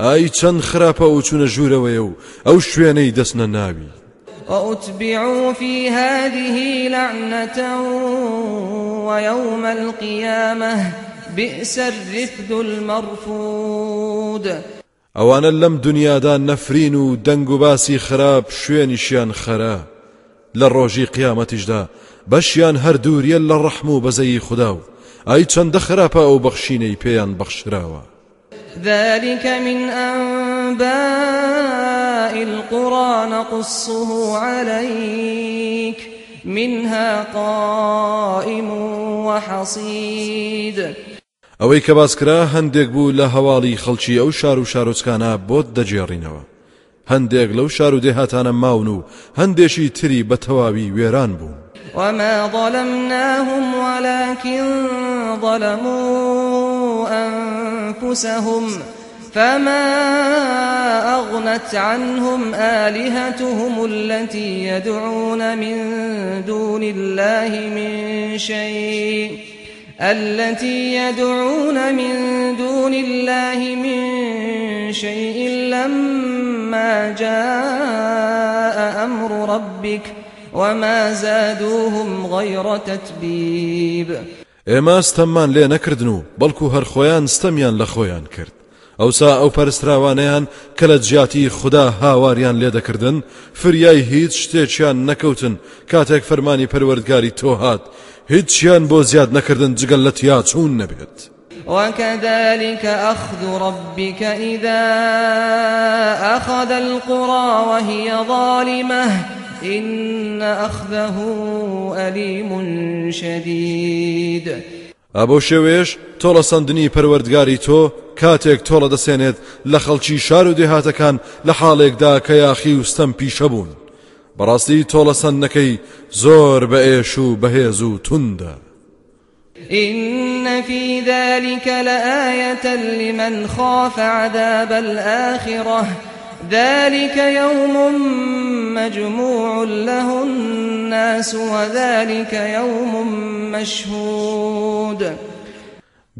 S2: ئای چەند خراپە و چوونە ژوورەوەی و ئەو شوێنەی دەستنە
S1: وأتبعوا في هذه لعنة ويوم القيامة بئس الرفد المرفود
S2: ئەوانە لەم دنیادا نەفرین و دەنگ باسي خراب شوين شيان خەرە لروجي ڕۆژی قیامەتیشدا بشيان هر دور ڕەحم رحمو بزي خداو اي ئای چەندە او بخشيني پيان بخشراوا
S1: ذلك من أن أنباء القرى نقصه عليك منها قائم وحصيد
S2: ئەوەی کە باسکرا بو بوو لە هەواڵی خەڵکی شارو شار و شارۆچکانە بۆت دەجێڕینەوە هەندێک لەو شار و دێهاتانە ماون و هەندێکی تری
S1: وما ظلمناهم ولكن ظلموا أنفسهم فما أغنت عنهم آلهتهم التي يدعون من دون الله من شيء التي يدعون من دون الله من شيء لما جاء أمر ربك وما زادوهم غير تتبيب
S2: إما استمان لێ نەکردن و بەڵکو هەر خۆیان ستەمیان لە اوسا او پەرستراوانەیان کە لە جیاتی خوددا هاواریان کردن فریای هیچ شتێکیان نەکەوتن کاتێک فەرمانی پەروەردگاری تۆ هات هیچیان بو زیاد نکردن جگلت یا چون نبید
S1: وكذلك أخذ ربك إذا أخذ القرى وهي ظالمة إن أخذه أليم شديد
S2: ئەبەو شێوێش تۆڵە سندنی پەروەردگاری تۆ کاتێک تۆڵە دەسێنێت لە خەڵکی شار و دێهاتەکان لە حاڵێکدا کە یاخی وستەم پیشە بوون بەڕاستی تۆڵە سندنەکەی زۆر بە ئێش و بەهێز و توندە
S1: إن في ذلك لآية لمن خاف عذاب الآخرة ذلك يوم مجموع له الناس وذلك يوم مشهود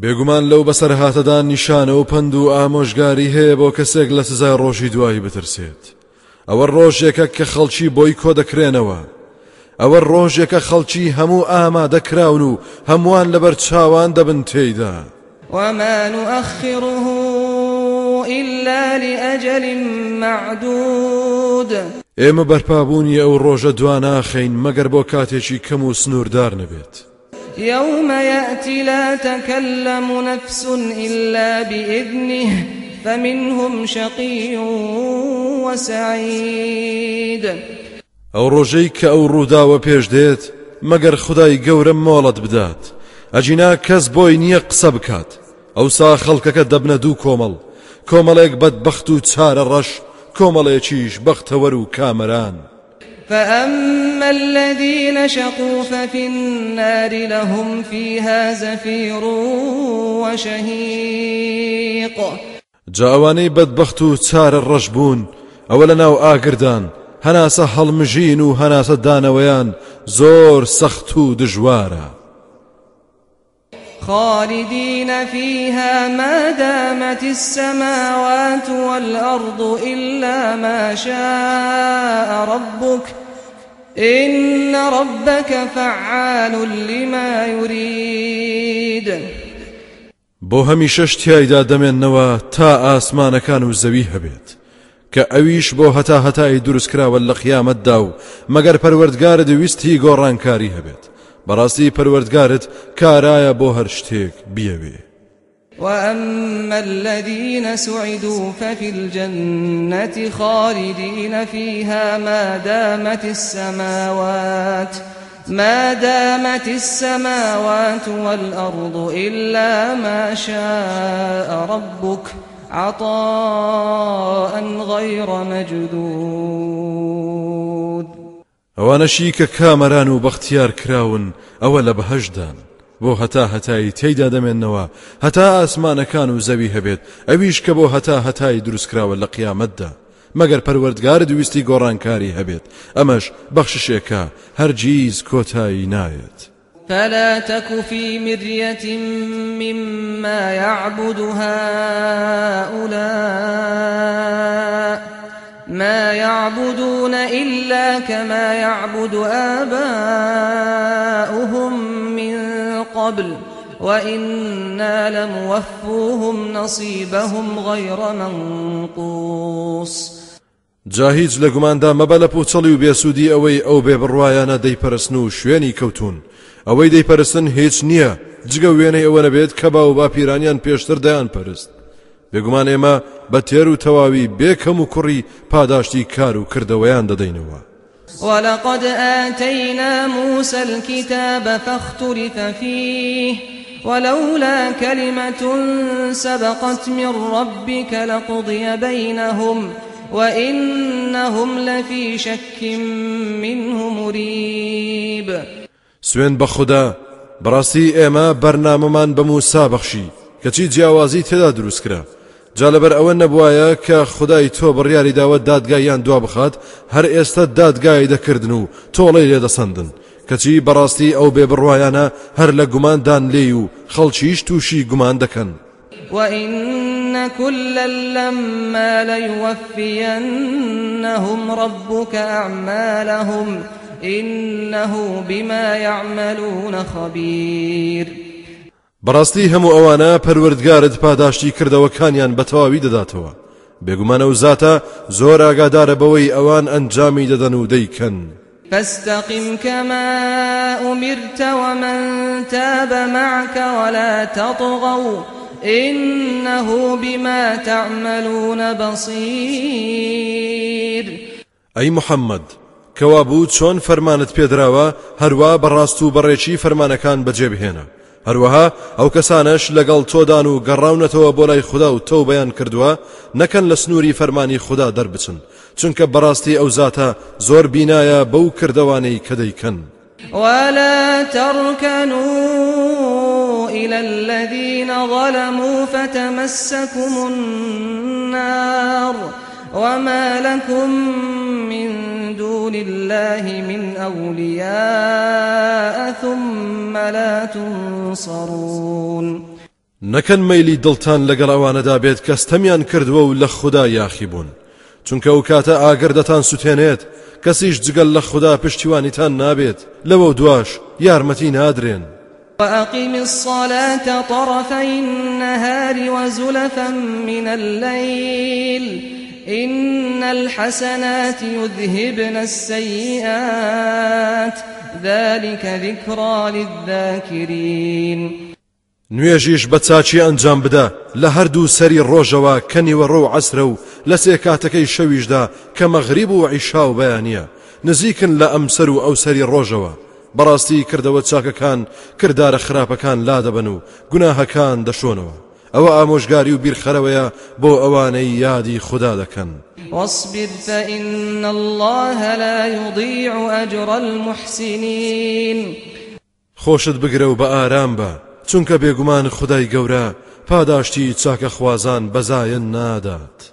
S2: بێگومان لەو بەسەر هاتەدا نیشانە و پند و ئامۆژگاری هەیە بۆ کەسێک لە سزای ڕۆژی دوایی بترسێت ئەوە ڕۆژێکە کە خەڵکی بۆی کۆ دەکرێنەوە ئەوە ڕۆژێکە خەڵکی هەموو ئامادەکراون و هەمووان لەبەر چاوان دەبن تێیدا
S1: وەمان و ئەخیڕوه إلا لأجل معدود
S2: إما ئێمە بەرپابوونی ئەو ڕۆژە دواناخەین مەگەر بۆ کاتێکی كمو سنور دار نبيت
S1: يوم يأتي لا تكلم نفس إلا بإذنه فمنهم شقي وسعيد
S2: او روجيك او رودا ڕووداوە پێش دێت مەگەر خدای گەورە مۆڵەت بدات ئەجینا کەس بۆی نییە قسە بکات ئەوسا خەڵکەکە دەبنە دوو کۆمەڵ کۆمەڵێک بەدبەخت و الرش ڕەش کۆمەڵێکیش بەختەوەەر كامران
S1: فأما الذين شقوا ففي النار لهم فيها زفير وشهيق
S2: جاواني بدبختو تار الرش بون أولنا وآقردان هناس هلمجين وهناس دانويان زور سختو دجوارا
S1: خالدين فيها ما دامت السماوات والأرض إلا ما شاء ربك إن ربك فعال لما يريد
S2: بۆ هەمیشەش دمين نوا تا كانو و بيت كأويش کە ئەویش بۆ هەتا هەتایی دروستکراوە لە مگر پروردگار مەگەر پەروەردگارە دەویستی گۆڕانکاری هەبێت براسي پروردگارت كارايا بو هەر بيوي
S1: وأما الذين سعدوا ففي الجنة خالدين فيها ما دامت السماوات ما دامت السماوات والأرض إلا ما شاء ربك عطاء غير مجدود
S2: ئەوانەشی کە کامەران و بختیار کراون ئەوە لە بەهشدان بۆ هەتا هەتایی تێیدا دەمێنەوە هەتا ئاسمانەکان و زەوی هەبێت ئەویش کە بۆ هەتا هەتایی دروستکراوە لە قیامەتدا مەگەر پەروەردگار دویستی امش هەبێت ئەمەش هر هەرگیز کۆتایی نایەت.
S1: فلا تك في مرية مما يعبد هؤلاء ما يعبدون إلا كما يعبد آباؤهم من قبل وإنا لموفوهم نصيبهم غير منقوص
S2: جا هیچ لە گوماندا مەبە لە پوچەڵی اوي او ئەوەی دي بێ بڕواایانە دەیپەرستن و شوێنی کەوتون ئەوەی دەیپەرستن هیچ نییە جگە وێنەی ئەوە نەبێت با و باپیرانیان پێشتر دایان بگمان ئێمە بە تێر و تەواوی بێکەم و کوڕی پاداشتی کارو کرده ویانده دینوا
S1: ولقد آتينا موسى الكتاب فاختلف فيه ولولا كلمة سبقت من ربك لقضي بينهم وإنهم لفي شك منه مريب
S2: سوين بخدا براسي إما من بموسى بخشي كتي جاوازي تدا دروس كرا جالبر لەبەر نبوایا که کە خدای تۆ بڕیاری داد دادگایان دو بخات هر ایست دادگای دەکردن و تۆڵی لێدەسەندن کەچی بەڕاستی او بێ هر هەر دان لیو لێ و خەڵکیش تووشی گومان دەکەن
S1: وإن كلا لما ليوفينهم ربك أعمالهم إنه بما يعملون خبير
S2: بەڕاستی هەموو ئەوانە پەروەردگارت پاداشتی کردەوەکانیان بەتەواوی دەداتەوە بێگومانە و زاتە زۆر ئاگادارە بەوەی ئەوان ئەنجامی دەدەن و دەیکەن
S1: فاستقم كما أمرت ومن تاب معك ولا تطغوا إنه بما تعملون بصير
S2: أي محمد كوابوت شون فرمانت بيدراوا هروا براستو بريشي فرمانكان بجيبهنا هروها او کسانش لەگەڵ تو دانو گەڕاونەتەوە تو بولای خدا و تو بەیان کردووە نەکەن لە سنووری خدا خوددا دەربچن چونکە براستی او ذاتا زور بینایا بو کردوانی کدی کن.
S1: ولا تركنوا إلى الذين ظلموا فتمسكم النار وما لكم من دون الله من أولياء ثم لا تنصرون
S2: نكن ميلي دلتان لقل ئەوانەدا دابيت كستميان كردوا کردووە و لە خوددا یاخی بوون چونکە ئەو کاتە ئاگردەتان سوتێنێت کەسیش جگەل لە خوددا پشتیوانیتان دواش یارمەتی نادرێن
S1: وأقم الصلاة طرفي النهار وزلفا من الليل إن الحسنات يذهبن السيئات ذلك ذكرى للذاكرين
S2: نوێژیش بە چاچی ئەنجام بدە لە هەردوو سەری ڕۆژەوە کەنیوە ڕۆ عسرە و لە سێ کاتەکەی شەویشدا کە مەغریب و عیشا و بەیانە نزیکن لە ئەمسەر و ئەو سەری ڕۆژەوە بەڕاستی کردەوە چاکەکان کردارە خراپەکان لا دەبن و گوناهەکان دەشۆنەوە ئەوە ئامۆژگاری و بیرخەرەوەیە بۆ ئەوانەی یادی خدا دەکەن
S1: واصبر فإن الله لا يضيع أجر المحسنين
S2: خۆشت بگرە و بە ئارام بە چونکە بێگومان خدای گەورە پاداشتی چاکە خوازان بەزایەن نادات.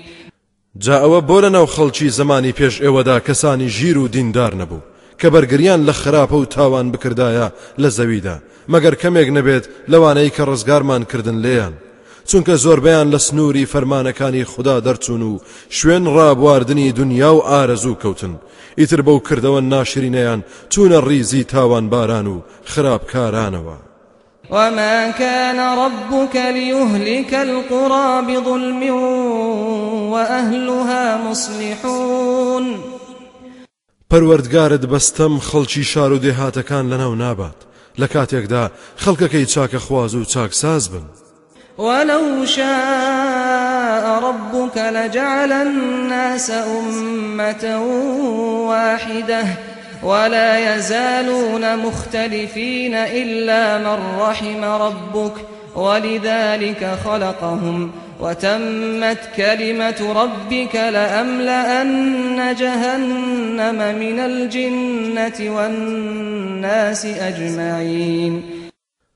S2: جا ئەوە بۆ لەناو خەڵکی زمانی پێش ئێوەدا کەسانی ژیر و دیندار نەبوو کە بەرگریان لە خراپە و تاوان بکردایە لە زەویدا مەگەر کەمێک نەبێت لەوانەی کە ڕزگارمان کردن لێیان چونکە زۆربیان لە سنووری فەرمانەکانی خوددا دەرچوون و شوێن ڕابواردنی دنیا و ئارەزوو کەوتن ئیتر بەو کردەوە ناشرینەیان چوونە ڕیزی تاوان باران و خراپکارانەوە.
S1: وما كان ربك ليهلك القرى بظلم وأهلها مصلحون
S2: پەروەردگارت بەستەم خەڵکی شار و نابات لکات یک دا کاتێکدا خەڵکەکەی چاک خوازو چاک ساز بن
S1: ولو شاء ربك لجعل الناس أمة واحدة ولا يزالون مختلفين إلا من رحم ربك ولذلك خلقهم وتمت كلمة ربك لأملأن جهنم من الجنة والناس أجمعين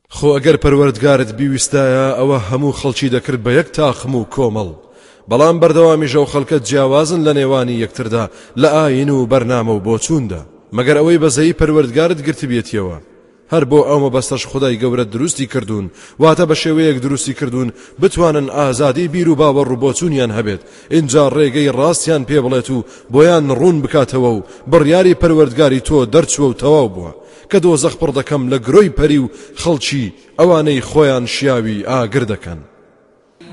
S2: خو اگر پروردگارت بیوستایا او همو خلچی دکر با یک تاخمو کومل بلان بردوامی جو خلکت جاوازن لنیوانی لە نێوانی لآینو برنامو ئاین مەگەر ئەوەی بەزەی پەروەردگارت گرتبێتیەوە هەر بۆ ئەومە بەستەش خدای گەورە دروستی کردوون واتە بە شێوەیەک دروستی کردوون بتوانن ئازادی بیر و باوە ڕووبۆچونیان هەبێت اینجا ڕێگەی ڕاستیان پێ بڵێت و بۆیان ڕوون بکاتەوە و بڕیاری پەروەردگاری تۆ دەرچوە و تەواو بووە کە دۆ زەخپڕ دەکەم لە گرۆی پەری و خەڵکی ئەوانەی خۆیان شیاوی ئاگر دەکەن.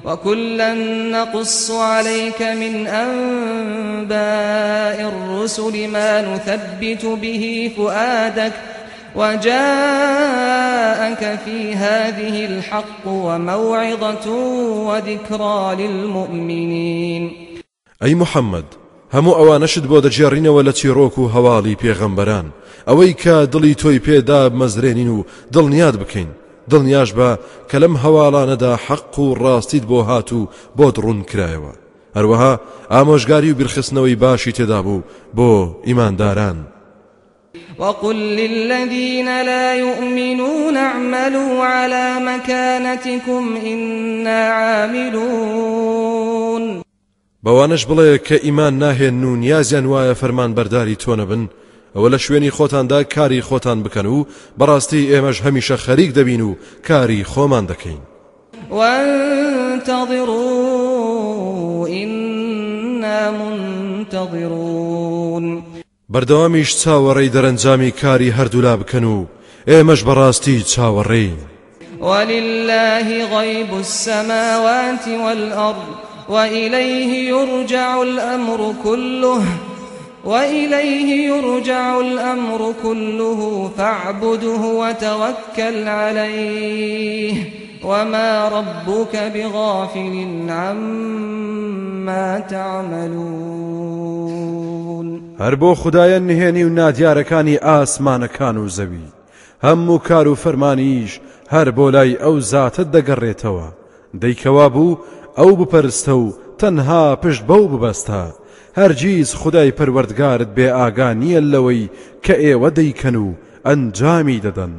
S1: وكلا نقص عليك من أنباء الرسل ما نثبت به فؤادك وجاءك في هذه الحق وموعظة وذكرى للمؤمنين
S2: أي محمد همو اوا نشد دەجێڕینەوە لە ولا و هەواڵی پێغەمبەران اويكا دلي توي تۆی مزرينينو مەزرێنین و دڵنیاش بە کە لەم هەواڵانەدا حەق و ڕاستیت بۆ هات و بۆت ڕوون کرایەوە هەروەها ئامۆژگاری و بیرخستنەوەی باشی تێدا بوو بۆ ئیمانداران.
S1: وقل للذين لا يؤمنون اعملوا على مكانتكم إنا عاملون
S2: بەوانش بڵێ کە ئیمان ناهێن و نیازیان وایە فەرمان بەرداری تۆنە بن ئەوە لە خوتان دا کاری خوتان بکەن و بەڕاستی ئێمەش هەمیشە خەریک دەبین خومان کاری خۆمان دەکەین
S1: وانتظروا إنا منتظرون
S2: بەردەوامیش در دەرەنجامی کاری هەردوولا بکەن و ئێمەش بەڕاستی چاوەڕێین
S1: ولله غيب السماوات والأرض وإليه يرجع الأمر كله وإليه يرجع الأمر كله فاعبده وتوكل عليه وما ربك بغافل عما تعملون
S2: هربو خدايا خدایە نهێنی كاني آسمان ئاسمانەکان زوي همو كارو فرمانيش هربو لاي او ذات لای ئەو زاتت او دەیکەوا تنها ئەو پشت بو ببستا هەرگیز خدای پەروەردگارت بێ ئاگا نییە لەوەی کە ئێوە دەیکەن و ئەنجامی دەدەن.